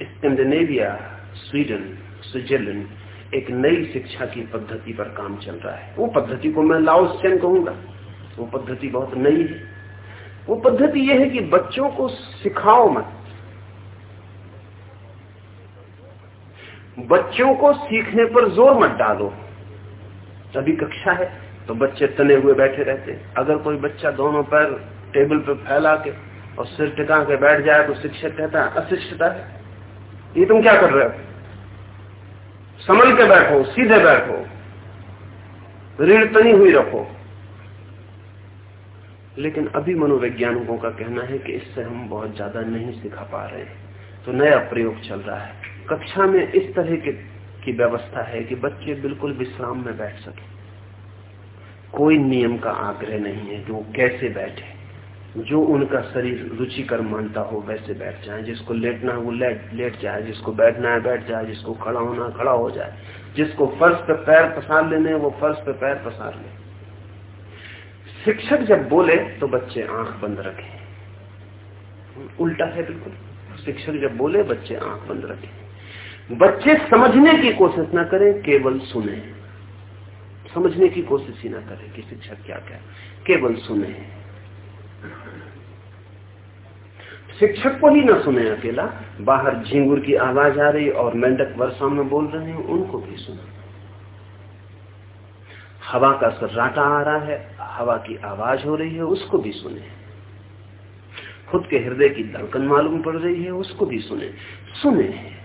स्कैंडिनेविया, स्वीडन, स्विट्जरलैंड एक नई शिक्षा की पद्धति पर काम चल रहा है। वो पद्धति को मैं लाओस्टन कहूँगा। वो पद्धति बहुत नई है। वो पद्धति यह है कि बच्चों को सिखाओ मत। बच्चों को सीखने पर ज़ोर मत डालो। अभी कक्षा है तो बच्चे तने हुए बैठे रहते अगर कोई बच्चा दोनों पैर टेबल पर फैला के और सिर टिका के बैठ जाए तो शिक्षक कहता है अशिष्टता है ये तुम क्या कर रहे हो? संभल के बैठो, सीधे बैठो। ऋण तनी हुई रखो। लेकिन अभी मनोवैज्ञानिकों का कहना है कि इससे हम बहुत ज़्यादा नहीं सिखा पा रहे हैं। तो नया प्रयोग चल रहा है। कक्षा में इस तरह के, की व्यवस्था है कि बच्चे बिल्कुल विश्राम में बैठ सके। कोई नियम का आग्रह नहीं है कि वो कैसे बैठे। जो उनका शरीर रुचिकर मानता हो वैसे बैठ जाए। जिसको लेटना है वो लेट लेट जाए। जिसको बैठना है बैठ जाए। जिसको खड़ा होना खड़ा हो जाए। जिसको फर्श पे पैर पसार लेने वो फर्श पे पैर पसार ले। शिक्षक जब बोले तो बच्चे आँख बंद रखें। उल्टा है बिल्कुल। शिक्षक जब बोले बच्चे आँख बंद रखें। बच्चे समझने की कोशिश ना करें, केवल सुने। समझने की कोशिश ही ना करें कि शिक्षक क्या क्या केवल सुने। शिक्षक को ही ना सुने अकेला। बाहर झिंगुर की आवाज़ आ रही और मेंढक वर्षा में बोल रहे हैं, उनको भी सुने। हवा का सर्राटा आ रहा है, हवा की आवाज़ हो रही है, उसको भी सुने। खुद के हृदय की धड़कन मालूम पड़ रही है, उसको भी सुने। सुने।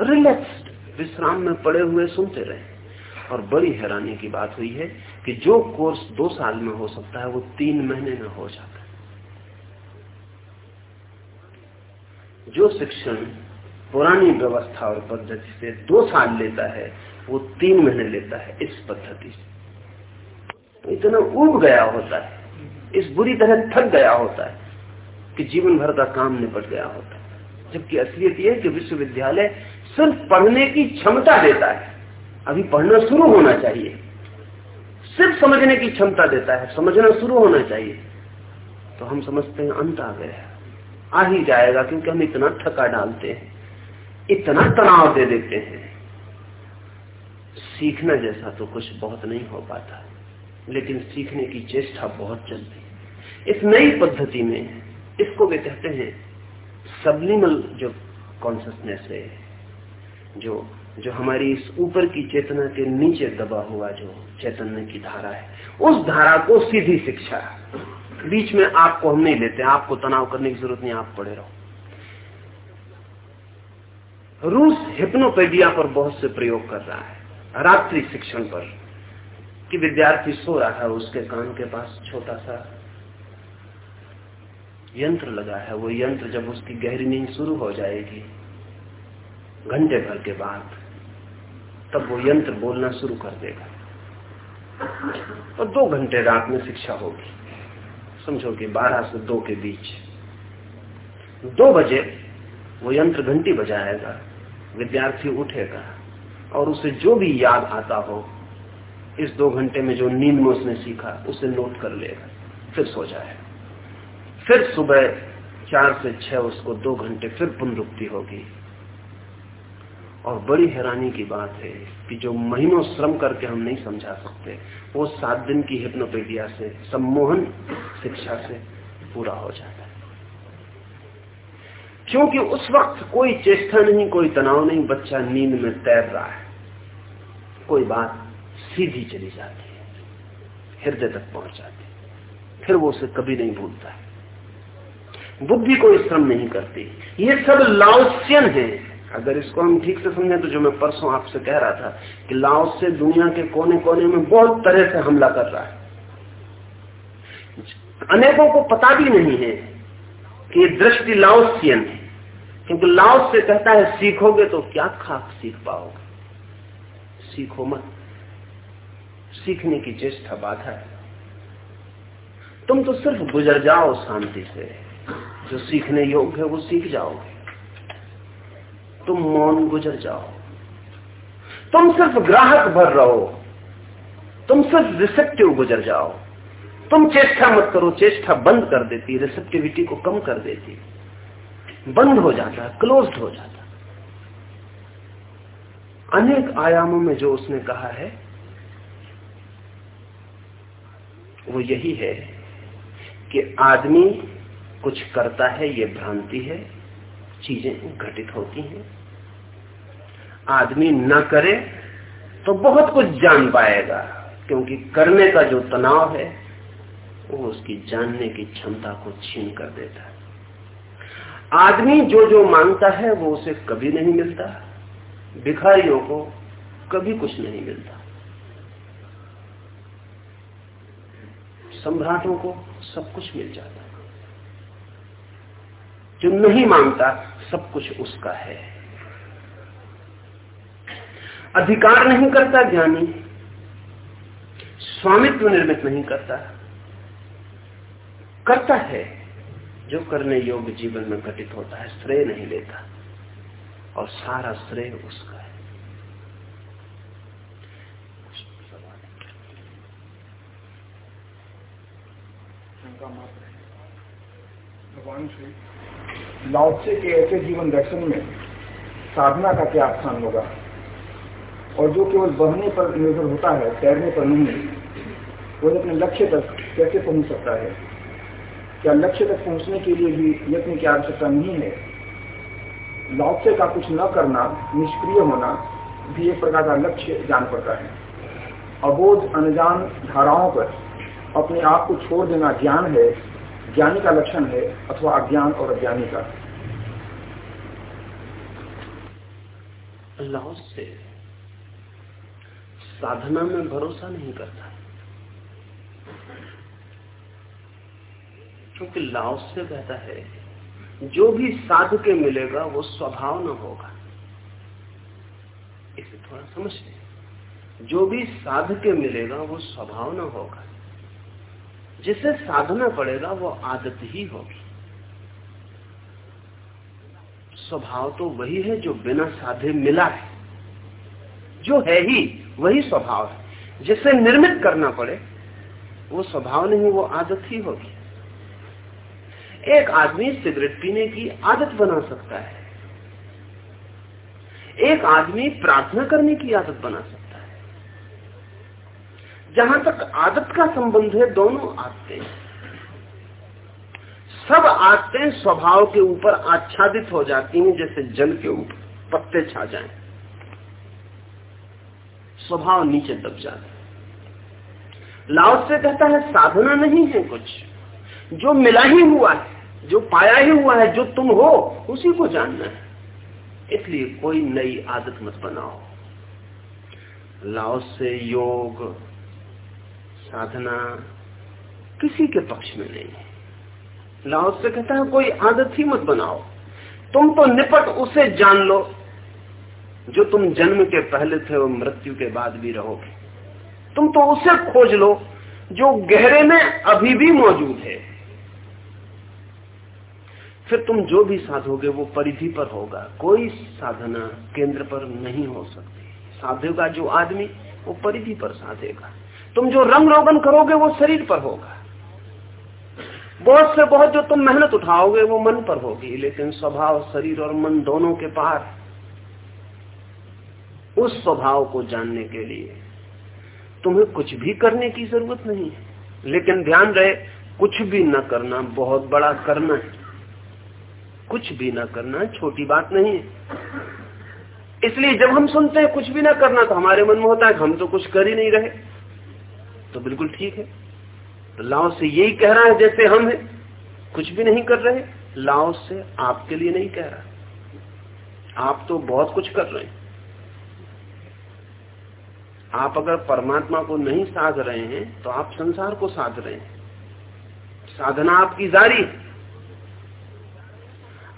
रिलैक्स्ड विश्राम में पड़े हुए सुनते रहे। और बड़ी हैरानी की बात हुई है कि जो कोर्स दो साल में हो सकता है, वो तीन महीने में हो जाता है। जो शिक्षण पुरानी व्यवस्था और पद्धति से दो साल लेता है, वो तीन महीने लेता है इस पद्धति से। तो इतना उब गया होता है, इस बुरी तरह थक गया होता है, कि जीवन भर का काम निपट गया होता है। जबकि असलियत यह है कि विश्वविद्यालय सिर्फ़ पढ़ने की क्षमता देता है। अभी पढ़ना शुरू होना चाहिए। सिर्फ़ समझने की क्षमता देता है, समझना शुरू होना चाहिए। तो हम समझते हैं, अंत आ गया। आ ही जाएगा, क्योंकि हम इतना थका डालते हैं, इतना तनाव दे देते हैं। सीखना जैसा तो कुछ बहुत नहीं हो पाता, लेकिन सीखने की चेष्टा बहुत चलती इस नई पद्धति में, इसको वे कहते हैं सबलिमल जो कॉन्सियसनेस है जो जो हमारी इस ऊपर की चेतना के नीचे दबा हुआ जो चैतन्य की धारा है, उस धारा को सीधी शिक्षा। बीच में आपको हम नहीं लेते, आपको तनाव करने की ज़रूरत नहीं, आप पढ़े रहो। रूस हिप्नोपेडिया पर बहुत से प्रयोग कर रहा है, रात्रि शिक्षण पर, कि विद्यार्थी सो रहा है, उसके कान के पास छोटा सा यंत्र लगा है, वो यंत्र जब उसकी गहरी नींद शुरू हो जाएगी घंटे भर के बाद, तब वो यंत्र बोलना शुरू कर देगा। और दो घंटे रात में शिक्षा होगी। समझो कि बारह से दो के बीच। दो बजे वो यंत्र घंटी बजाएगा, विद्यार्थी उठेगा, और उसे जो भी याद आता हो, इस दो घंटे में जो नींद में उसने सीखा, उसे नोट कर लेगा, फिर सो जाए। फिर सुबह चार से छह उसको दो घंटे फिर पुनरुक्ति होगी। और बड़ी हैरानी की बात है कि जो महीनों श्रम करके हम नहीं समझा सकते, वो सात दिन की हिप्नोपेडिया से, सम्मोहन शिक्षा से पूरा हो जाता है। क्योंकि उस वक्त कोई चेष्टा नहीं, कोई तनाव नहीं, बच्चा नींद में तैर रहा है। कोई बात सीधी चली जाती है, हृदय तक पहुँच जाती है, फिर वो उसे कभी नहीं भूलता है। बुद्धि कोई श्रम नहीं करती। ये सब लाउसियन है। अगर इसको हम ठीक से समझें तो जो मैं परसों आपसे कह रहा था कि लाओस से दुनिया के कोने कोने में बहुत तरह से हमला कर रहा है। अनेकों को पता भी नहीं है कि ये दृष्टि लाओसियन है। क्योंकि लाओस से कहता है, सीखोगे तो क्या खाक सीख पाओगे? सीखो मत। सीखने की चेष्टा बाधा है। तुम तो सिर्फ़ गुजर जाओ शांति से। जो सीखने योग्य है, वो सीख जाओगे। तुम मौन गुजर जाओ। तुम सिर्फ़ ग्राहक भर रहो। तुम सिर्फ़ रिसेप्टिव गुजर जाओ। तुम चेष्टा मत करो, चेष्टा बंद कर देती रिसेप्टिविटी को कम कर देती। बंद हो जाता क्लोज्ड हो जाता। अनेक आयामों में जो उसने कहा है, वो यही है कि आदमी कुछ करता है, ये भ्रांति है, चीज़ें घटित होती हैं। आदमी न करे तो बहुत कुछ जान पाएगा, क्योंकि करने का जो तनाव है, वो उसकी जानने की क्षमता को छीन कर देता है। आदमी जो जो माँगता है, वो उसे कभी नहीं मिलता, भिखारियों को कभी कुछ नहीं मिलता। सम्राटों को सब कुछ मिल जाता जो नहीं माँगता, सब कुछ उसका है। अधिकार नहीं करता, ज्ञानी स्वामित्व निर्मित नहीं करता। करता है, जो करने योग्य जीवन में घटित होता है, श्रेय नहीं लेता, और सारा श्रेय उसका है।
भगवान श्री लाओसे के ऐसे जीवन दर्शन में साधना का क्या स्थान होगा? और जो केवल बहने पर निर्भर होता है, तैरने पर नहीं, वो अपने लक्ष्य तक कैसे पहुँच सकता है? क्या लक्ष्य तक पहुँचने के लिए भी यत्न की आवश्यकता नहीं है? लौत्य का कुछ न करना, निष्क्रिय होना भी एक प्रकार का लक्ष्य जान पड़ता है। अबोध अनजान धाराओं पर अपने आप को छोड़ देना ज्ञान है, ज्ञानी का लक्षण है, अथवा अज्ञान और अज्ञानी का।
अल्लाह से साधना में भरोसा नहीं करता। क्योंकि लाओस से कहता है, जो भी साध के मिलेगा, वो स्वभाव न होगा। इसे थोड़ा समझ लें जो भी साध के मिलेगा, वो स्वभाव न होगा। जिसे साधना पड़ेगा, वो आदत ही होगी। स्वभाव तो वही है जो बिना साधे मिला है। जो है ही वही स्वभाव है। जिसे निर्मित करना पड़े, वो स्वभाव नहीं, वो आदत ही होगी। एक आदमी सिगरेट पीने की आदत बना सकता है। एक आदमी प्रार्थना करने की आदत बना सकता है। जहाँ तक आदत का संबंध है, दोनों आदतें सब आदतें स्वभाव के ऊपर आच्छादित हो जाती हैं, जैसे जल के ऊपर पत्ते छा जाएँ। स्वभाव नीचे दब जाता लाओस से कहता है, साधना नहीं है कुछ। जो मिला ही हुआ है, जो पाया ही हुआ है, जो तुम हो, उसी को जानना है। इसलिए कोई नई आदत मत बनाओ। लाओस से योग, साधना किसी के पक्ष में नहीं है। लाओस से कहता है, कोई आदत ही मत बनाओ। तुम तो निपट, उसे जान लो। जो तुम जन्म के पहले थे वो मृत्यु के बाद भी रहोगे। तुम तो उसे खोज लो, जो गहरे में अभी भी मौजूद है। फिर तुम जो भी साधोगे, वो परिधि पर होगा। कोई साधना केंद्र पर नहीं हो सकती। साधेगा जो आदमी, वो परिधि पर साधेगा। तुम जो रंग रोगन करोगे, वो शरीर पर होगा। बहुत से बहुत जो तुम मेहनत उठाओगे, वो मन पर होगी, लेकिन स्वभाव, शरीर और मन दोनों के पार उस स्वभाव को जानने के लिए। तुम्हें कुछ भी करने की ज़रूरत नहीं है। लेकिन ध्यान रहे, कुछ भी न करना बहुत बड़ा करना है। कुछ भी न करना छोटी बात नहीं है। इसलिए जब हम सुनते हैं कुछ भी ना करना तो हमारे मन में होता है हम तो कुछ कर ही नहीं रहे। तो बिल्कुल ठीक है। तो लाओ से यही कह रहा है जैसे हम हैं। कुछ भी नहीं कर रहे, लाओ से आपके लिए नहीं कह रहा। आप तो बहुत कुछ कर रहे हैं। आप अगर परमात्मा को नहीं साध रहे हैं तो आप संसार को साध रहे हैं। साधना आपकी जारी है।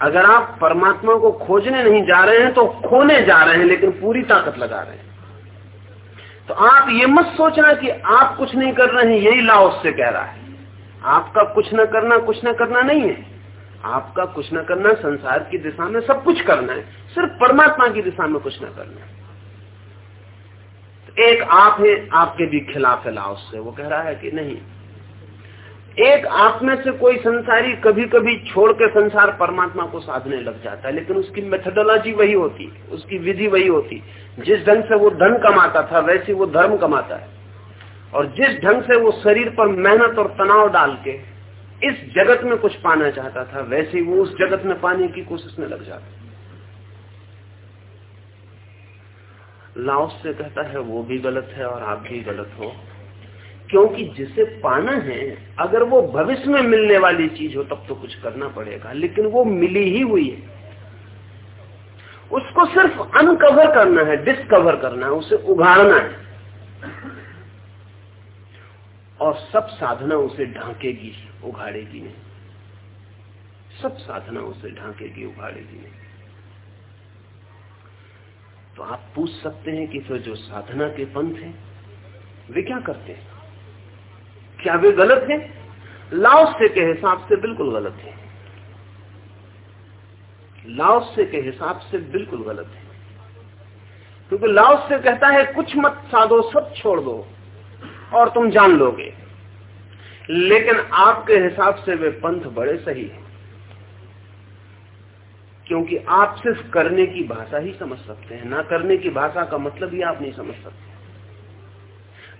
अगर आप परमात्मा को खोजने नहीं जा रहे हैं तो खोने जा रहे हैं, लेकिन पूरी ताकत लगा रहे हैं। तो आप ये मत सोचना कि आप कुछ नहीं कर रहे हैं, यही लाओस से कह रहा है। आपका कुछ न करना, कुछ न करना नहीं है। आपका कुछ न करना संसार की दिशा में सब कुछ करना है। सिर्फ़ परमात्मा की दिशा में कुछ न करना है। एक आप है, आपके भी खिलाफ है लाओस से। वो कह रहा है कि नहीं। एक आप में से कोई संसारी कभी कभी छोड़ के संसार परमात्मा को साधने लग जाता है, लेकिन उसकी मेथडोलॉजी वही होती, उसकी विधि वही होती। जिस ढंग से वो धन कमाता था, वैसे वो धर्म कमाता है। और जिस ढंग से वो शरीर पर मेहनत और तनाव डाल के इस जगत में कुछ पाना चाहता था, वैसे वो उस जगत में पाने की कोशिश में लग जाता लाओस से कहता है, वो भी गलत है और आप भी गलत हो। क्योंकि जिसे पाना है, अगर वो भविष्य में मिलने वाली चीज़ हो, तब तो कुछ करना पड़ेगा। लेकिन वो मिली ही हुई है। उसको सिर्फ़ अनकवर करना है डिस्कवर करना है, उसे उगाड़ना है। और सब साधना उसे ढांकेगी, उघाड़ेगी नहीं। सब साधना उसे ढांकेगी, उघाड़ेगी नहीं। तो आप पूछ सकते हैं कि फिर जो साधना के पंथ हैं, वे क्या करते हैं? क्या वे गलत हैं? लाओसे के हिसाब से बिल्कुल गलत है। लाओसे के हिसाब से बिल्कुल गलत है। क्योंकि लाओस से कहता है, कुछ मत साधो, सब छोड़ दो, और तुम जान लोगे। लेकिन आपके हिसाब से वे पंथ बड़े सही हैं। क्योंकि आप सिर्फ़ करने की भाषा ही समझ सकते हैं, ना करने की भाषा का मतलब ही आप नहीं समझ सकते।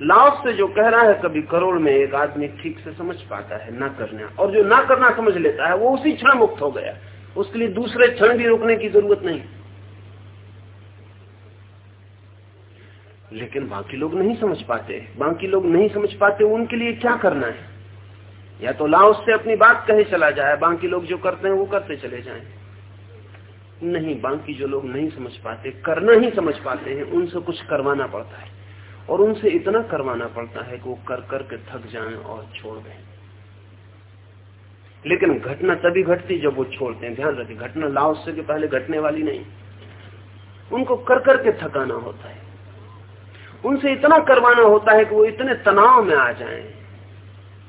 लाओस से जो कह रहा है, कभी करोड़ में एक आदमी ठीक से समझ पाता है, ना करना। और जो ना करना समझ लेता है, वो उसी क्षण मुक्त हो गया। उसके लिए दूसरे क्षण भी रोकने की ज़रूरत नहीं। लेकिन बाकी लोग नहीं समझ पाते। बाकी लोग नहीं समझ पाते, उनके लिए क्या करना है? या तो लाओ से अपनी बात कहे चला जाए, बाकी लोग जो करते हैं, वो करते चले जाएँ। नहीं, बाकी जो लोग नहीं समझ पाते, करना ही समझ पाते हैं, उनसे कुछ करवाना पड़ता है। और उनसे इतना करवाना पड़ता है कि वो कर कर के थक जाएँ और छोड़ दें। लेकिन घटना तभी घटती जब वो छोड़ते हैं। ध्यान रखें घटना लाओस से के पहले घटने वाली नहीं। उनको कर कर के थकाना होता है। उनसे इतना करवाना होता है कि वो इतने तनाव में आ जाएँ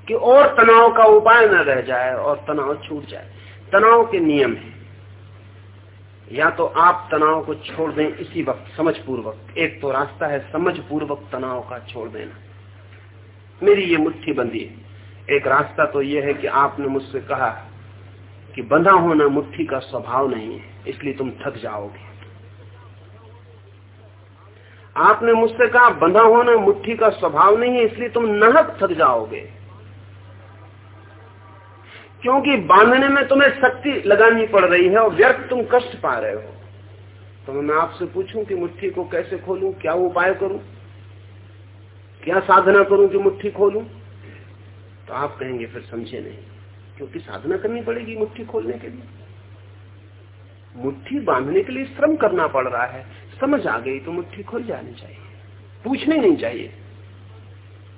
कि और तनाव का उपाय न रह जाए और तनाव छूट जाए। तनाव के नियम है। या तो आप तनाव को छोड़ दें इसी वक्त समझ पूर्वक एक तो रास्ता है समझ पूर्वक तनाव का छोड़ देना। मेरी ये मुट्ठी बंदी है। एक रास्ता तो यह है कि आपने मुझसे कहा कि बंधा होना मुट्ठी का स्वभाव नहीं है, इसलिए तुम थक जाओगे। आपने मुझसे कहा, बंधा होना मुट्ठी का स्वभाव नहीं है, इसलिए तुम नहक थक जाओगे। क्योंकि बांधने में तुम्हें शक्ति लगानी पड़ रही है और व्यर्थ तुम कष्ट पा रहे हो। तो मैं आपसे पूछूँ कि मुट्ठी को कैसे खोलूं, क्या उपाय करूँ? क्या साधना करूँ कि मुट्ठी खोलूं? तो आप कहेंगे, फिर समझे नहीं। क्योंकि साधना करनी पड़ेगी मुट्ठी खोलने के लिए। मुट्ठी बांधने के लिए श्रम करना पड़ रहा है। समझ आ गई तो मुट्ठी खुल जानी चाहिए। पूछने नहीं चाहिए।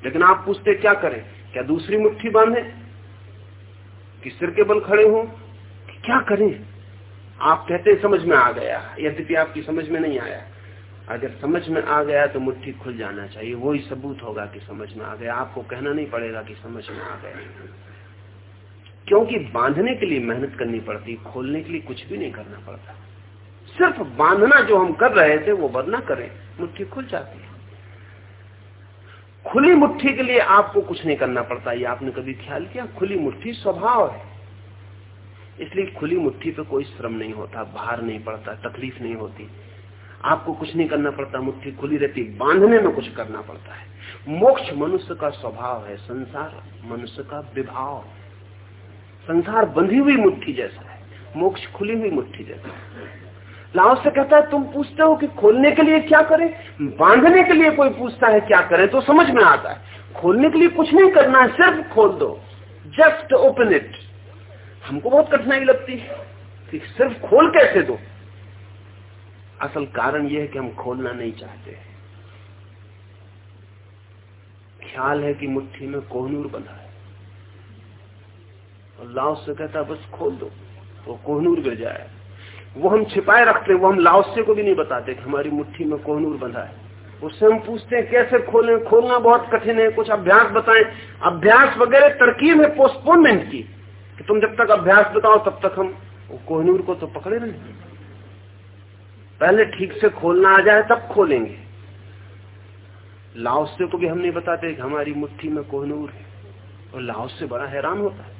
लेकिन आप पूछते क्या करें? क्या दूसरी मुट्ठी बांधे? कि सिर के बल खड़े हो? क्या करें? आप कहते समझ में आ गया। यद्यपि आपकी समझ में नहीं आया। अगर समझ में आ गया तो मुट्ठी खुल जाना चाहिए। वही सबूत होगा कि समझ में आ गया। आपको कहना नहीं पड़ेगा कि समझ में आ गया। क्योंकि बांधने के लिए मेहनत करनी पड़ती, खोलने के लिए कुछ भी नहीं करना पड़ता। सिर्फ़ बांधना जो हम कर रहे थे, वो बदना करें। मुट्ठी खुल जाती है। खुली मुट्ठी के लिए आपको कुछ नहीं करना पड़ता, ये आपने कभी ख्याल किया? खुली मुट्ठी स्वभाव है। इसलिए खुली मुट्ठी पे कोई श्रम नहीं होता, भार नहीं पड़ता, तकलीफ़ नहीं होती। आपको कुछ नहीं करना पड़ता, मुट्ठी खुली रहती, बांधने में कुछ करना पड़ता है। मोक्ष मनुष्य का स्वभाव है, संसार मनुष्य का विभाव संसार बंधी हुई मुट्ठी जैसा है, मोक्ष खुली हुई मुट्ठी जैसा लाओ से कहता है, तुम पूछते हो कि खोलने के लिए क्या करें? बांधने के लिए कोई पूछता है, क्या करें? तो समझ में आता है। खोलने के लिए कुछ नहीं करना है, सिर्फ़ खोल दो। जस्ट ओपन इट हमको बहुत कठिनाई लगती है। कि सिर्फ़ खोल कैसे दो? असल कारण यह है कि हम खोलना नहीं चाहते ख्याल है कि मुट्ठी में कोहनूर बंधा है। और लाओ से कहता बस खोल दो। वो कोहनूर गिर जाए। वो हम छिपाए रखते वो हम लाओसे को भी नहीं बताते कि हमारी मुट्ठी में कोहनूर बंधा है। उससे हम पूछते हैं कैसे खोलें, खोलना बहुत कठिन है, कुछ अभ्यास बताएँ। अभ्यास वगैरह तरकीब है पोस्टपोनमेंट की। कि तुम जब तक अभ्यास बताओ, तब तक हम कोहनूर को तो पकड़े नहीं पहले ठीक से खोलना आ जाए, तब खोलेंगे। लाओसे को भी हम नहीं बताते कि हमारी मुट्ठी में कोहनूर है। और लाओस से बड़ा हैरान होता है।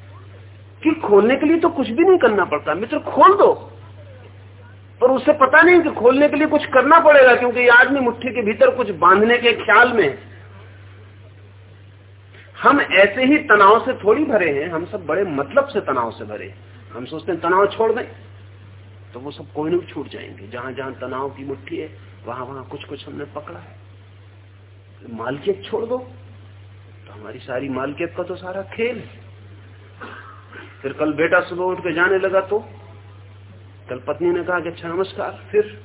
कि खोलने के लिए तो कुछ भी नहीं करना पड़ता। मित्र, खोल दो। पर उसे पता नहीं कि खोलने के लिए कुछ करना पड़ेगा, क्योंकि ये आदमी मुट्ठी के भीतर कुछ बांधने के ख्याल में हम ऐसे ही तनाव से थोड़ी भरे हैं, हम सब बड़े मतलब से तनाव से भरे हम सोचते हैं, तनाव छोड़ दें तो वो सब कोई नहीं छूट जाएँगे। जहाँ जहाँ तनाव की मुट्ठी है, वहाँ वहाँ कुछ कुछ हमने पकड़ा है। मालकियत छोड़ दो तो हमारी सारी मालकियत का तो सारा खेल फिर कल बेटा सुबह उठ के जाने लगा तो कल पत्नी ने कहा कि अच्छा नमस्कार। फिर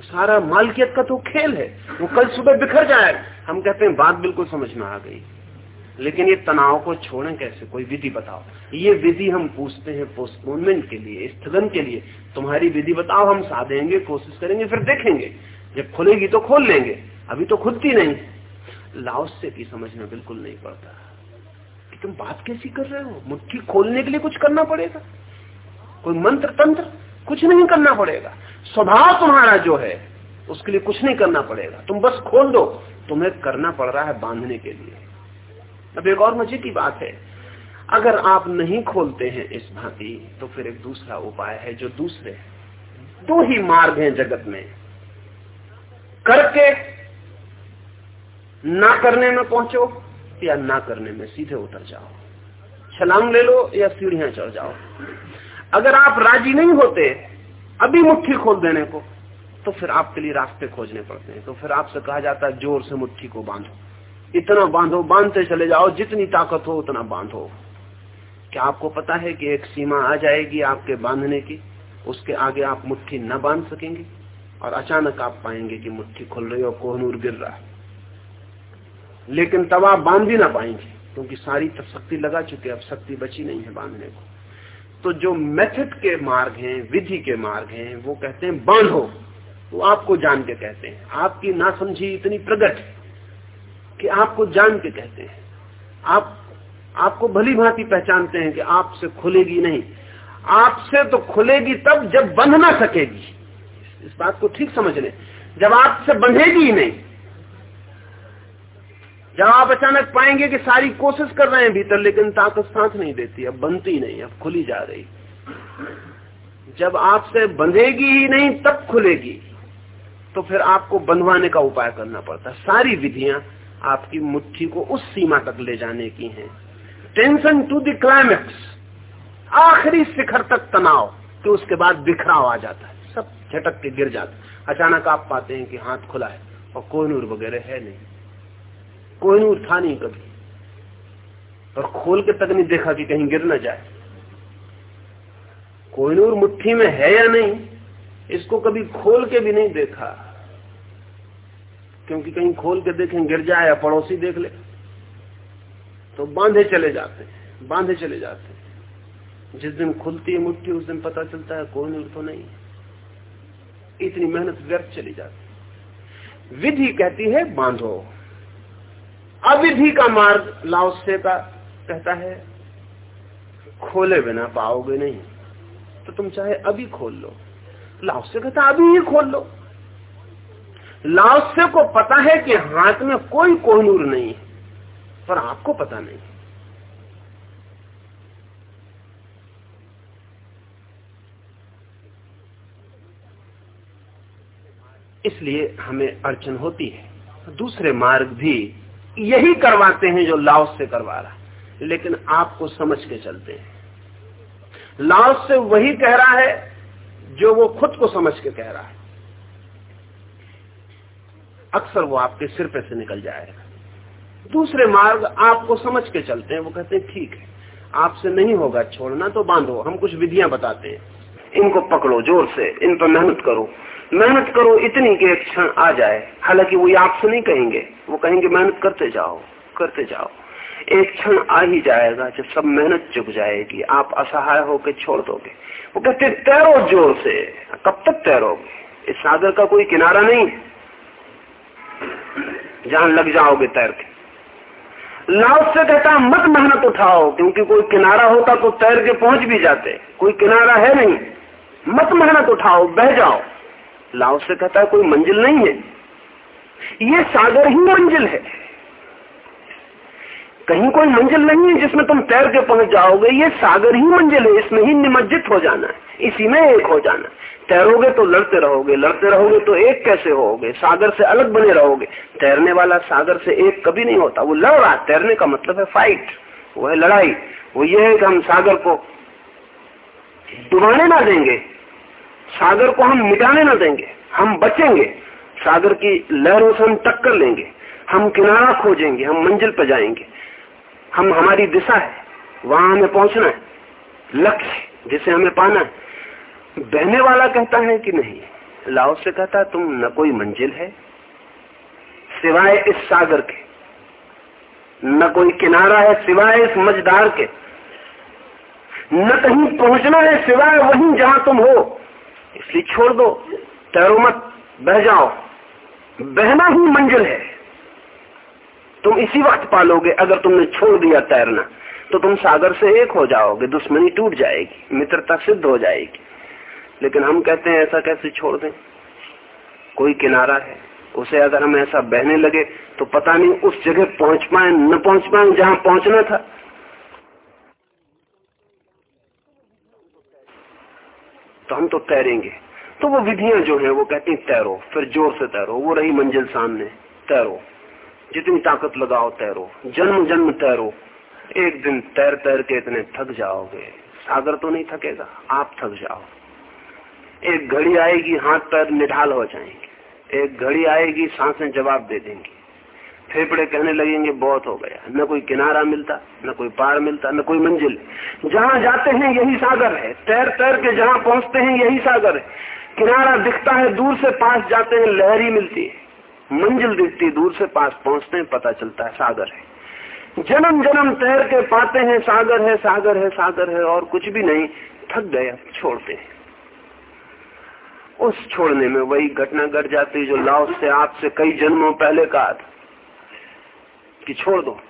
सारा मालकियत का तो खेल है। वो कल सुबह बिखर जाए। हम कहते हैं, बात बिल्कुल समझ में आ गई। लेकिन ये तनाव को छोड़ें कैसे? कोई विधि बताओ। ये विधि हम पूछते हैं पोस्टपोनमेंट के लिए, स्थगन के लिए। तुम्हारी विधि बताओ, हम साधेंगे, कोशिश करेंगे, फिर देखेंगे। जब खुलेगी तो खोल लेंगे। अभी तो खुलती नहीं। लाओस से की समझ में बिल्कुल नहीं पड़ता। कि तुम बात कैसी कर रहे हो? मुट्ठी खोलने के लिए कुछ करना पड़ेगा। कोई मंत्र तंत्र कुछ नहीं करना पड़ेगा। स्वभाव तुम्हारा जो है, उसके लिए कुछ नहीं करना पड़ेगा। तुम बस खोल दो। तुम्हें करना पड़ रहा है बांधने के लिए। अब एक और मज़े की बात है। अगर आप नहीं खोलते हैं इस भांति तो फिर एक दूसरा उपाय है जो दूसरे दो ही मार्ग हैं जगत में। करके ना करने में पहुंचो या ना करने में सीधे उतर जाओ। छलांग ले लो या सीढ़ियाँ चढ़ जाओ। अगर आप राज़ी नहीं होते, अभी मुट्ठी खोल देने को तो फिर आपके लिए रास्ते खोजने पड़ते हैं। तो फिर आपसे कहा जाता है, ज़ोर से मुट्ठी को बांधो। इतना बांधो, बांधते चले जाओ, जितनी ताकत हो, उतना बांधो। क्या आपको पता है कि एक सीमा आ जाएगी आपके बांधने की? उसके आगे आप मुट्ठी न बाँध सकेंगे, और अचानक आप पाएँगे कि मुट्ठी खुल रही और कोहनूर गिर रहा है। लेकिन तब आप बाँध भी ना पाएँगे, क्योंकि सारी शक्ति लगा चुके अब शक्ति बची नहीं है बांधने को। तो जो मेथड के मार्ग हैं, विधि के मार्ग हैं, वो कहते हैं बांधो वो आपको जान के कहते हैं। आपकी नासमझी इतनी प्रगट कि आपको जान के कहते हैं। आप, आपको भली भांति पहचानते हैं कि आपसे खुलेगी नहीं। आपसे तो खुलेगी तब जब बंध ना सकेगी। इस बात को ठीक समझ लें। जब आपसे बंधेगी नहीं जब आप अचानक पाएँगे कि सारी कोशिश कर रहे हैं भीतर, लेकिन ताकत साथ नहीं देती, अब बनती नहीं, अब खुली जा रही। जब आपसे बंधेगी ही नहीं, तब खुलेगी। तो फिर आपको बंधवाने का उपाय करना पड़ता है। सारी विधियाँ आपकी मुट्ठी को उस सीमा तक ले जाने की हैं। टेंशन टू द क्लाइमेक्स आखिरी शिखर तक तनाव तो उसके बाद बिखराव आ जाता है। सब झटक के गिर जाता है। अचानक आप पाते हैं कि हाथ खुला है, और कोहनूर वगैरह है नहीं। कोहनूर था नहीं कभी। और खोल के तक नहीं देखा कि कहीं गिर ना जाए। कोहनूर मुट्ठी में है या नहीं, इसको कभी खोल के भी नहीं देखा। क्योंकि कहीं खोल के देखें, गिर जाए या पड़ोसी देख ले तो बांधे चले जाते हैं, बांधे चले जाते हैं। जिस दिन खुलती है मुट्ठी, उस दिन पता चलता है कोई नहीं तो नहीं। इतनी मेहनत व्यर्थ चली जाती विधि कहती है, बांधो। अविधि का मार्ग लाओसे का कहता है, खोले बिना पाओगे नहीं। तो तुम चाहे अभी खोल लो। लाओसे कहता अभी ही खोल लो। लाओसे को पता है कि हाथ में कोई कोहनूर नहीं है पर आपको पता नहीं। इसलिए हमें अड़चन होती है। दूसरे मार्ग भी यही करवाते हैं जो लाओस से करवा रहा लेकिन आपको समझ के चलते हैं। लाओस से वही कह रहा है जो वो खुद को समझ के कह रहा है। अक्सर वो आपके सिर पे से निकल जाएगा। दूसरे मार्ग आपको समझ के चलते हैं। वो कहते हैं, ठीक है, आपसे नहीं होगा छोड़ना तो बांधो। हम कुछ विधियाँ बताते हैं। इनको पकड़ो ज़ोर से। इन पर मेहनत करो। मेहनत करो इतनी कि एक क्षण आ जाए। हालाँकि वो आपसे नहीं कहेंगे। वो कहेंगे, मेहनत करते जाओ करते जाओ। एक क्षण आ ही जाएगा जब सब मेहनत चुक जाएगी, आप असहाय होकर छोड़ दोगे। वो कहते, तैरो ज़ोर से। कब तक तैरोगे? इस सागर का कोई किनारा नहीं जहाँ लग जाओगे तैर के लाओस से कहता, मत मेहनत उठाओ, क्योंकि कोई किनारा होता तो तैर के पहुँच भी जाते। कोई किनारा है नहीं। मत मेहनत उठाओ, बह जाओ। लाओस से कहता है कोई मंजिल नहीं है। ये सागर ही मंजिल है। कहीं कोई मंजिल नहीं है जिसमें तुम तैर के पहुँच जाओगे। ये सागर ही मंजिल है, इसमें ही निमज्जित हो जाना है। इसी में एक हो जाना तैरोगे तो लड़ते रहोगे लड़ते रहोगे तो एक कैसे होगे? सागर से अलग बने रहोगे। तैरने वाला सागर से एक कभी नहीं होता। वो लड़ रहा तैरने का मतलब है फाइट वो है लड़ाई। वो ये है कि हम सागर को डुबाने ना देंगे। सागर को हम मिटाने ना देंगे। हम बचेंगे। सागर की लहरों से हम टक्कर लेंगे। हम किनारा खोजेंगे, हम मंजिल पर जाएँगे। हम हमारी दिशा है, वहाँ हमें पहुँचना है। लक्ष्य जिसे हमें पाना है। बहने वाला कहता है कि नहीं, लाओ से कहता तुम न कोई मंजिल है, सिवाय इस सागर के। न कोई किनारा है, सिवाय इस मझदार के। न कहीं पहुँचना है, सिवाय वहीं जहाँ तुम हो। इसलिए छोड़ दो, तैरो मत, बह जाओ। बहना ही मंजिल है। तुम इसी वक्त पालोगे, अगर तुमने छोड़ दिया तैरना तो तुम सागर से एक हो जाओगे, दुश्मनी टूट जाएगी, मित्रता सिद्ध हो जाएगी। लेकिन हम कहते हैं, ऐसा कैसे छोड़ दें? कोई किनारा है, उसे अगर हम ऐसा बहने लगे तो पता नहीं उस जगह पहुँच पाए, न पहुँच पाए, जहाँ पहुँचना था। तो हम तो तैरेंगे। तो वो विधियाँ जो है, वो कहती तैरो, फिर ज़ोर से तैरो, वो रही मंजिल सामने, तैरो। जितनी ताकत लगाओ, तैरो। जन्म जन्म तैरो। एक दिन तैर तैर के इतने थक जाओगे। सागर तो नहीं थकेगा, आप थक जाओ। एक घड़ी आएगी, हाथ पैर निढाल हो जाएँगे। एक घड़ी आएगी, साँसें जवाब दे देंगी। फेफड़े कहने लगेंगे, बहुत हो गया। न कोई किनारा मिलता, न कोई पार मिलता, न कोई मंजिल। जहाँ जाते हैं, यही सागर है। तैर तैर के जहाँ पहुँचते हैं, यही सागर है। किनारा दिखता है, दूर से पास जाते हैं, लहरी मिलती है। मंजिल दिखती है, दूर से पास पहुँचते हैं, पता चलता है, सागर है। जन्म जन्म तैर के पाते हैं, सागर है सागर है सागर है, और कुछ भी नहीं, थक गया छोड़ते हैं। उस छोड़ने में वही घटना घट जाती है जो लाओस से आपसे कई जन्मों पहले कहा था, कि छोड़ दो।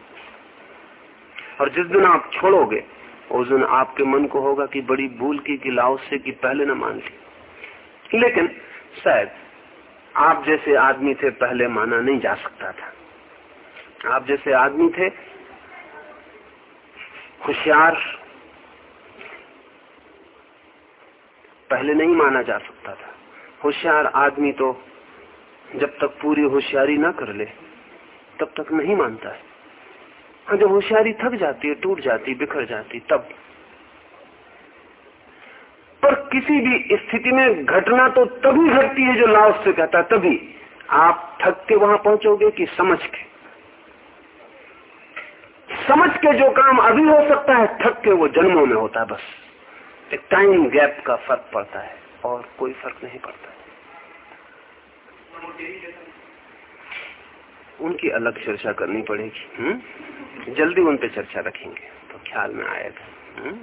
और जिस दिन आप छोड़ोगे, उस दिन आपके मन को होगा कि बड़ी भूल की कि लाओ से की पहले न मान ली। लेकिन, शायद, आप जैसे आदमी थे, पहले माना नहीं जा सकता था। आप जैसे आदमी थे, होशियार, पहले नहीं माना जा सकता था। होशियार आदमी तो जब तक पूरी होशियारी ना कर ले, तब तक नहीं मानता है। हाँ जब होशियारी थक जाती है, टूट जाती, बिखर जाती, तब पर किसी भी स्थिति में घटना तो तभी घटती है जो लाओस से कहता तभी आप थक के वहाँ पहुंचोगे कि समझ के समझ के जो काम अभी हो सकता है, थक के वो जन्मों में होता है बस एक टाइम गैप का फ़र्क पड़ता है और कोई फ़र्क नहीं पड़ता उनकी अलग चर्चा करनी पड़ेगी हुँ? जल्दी उन पे चर्चा रखेंगे तो ख्याल में आएगा हुँ?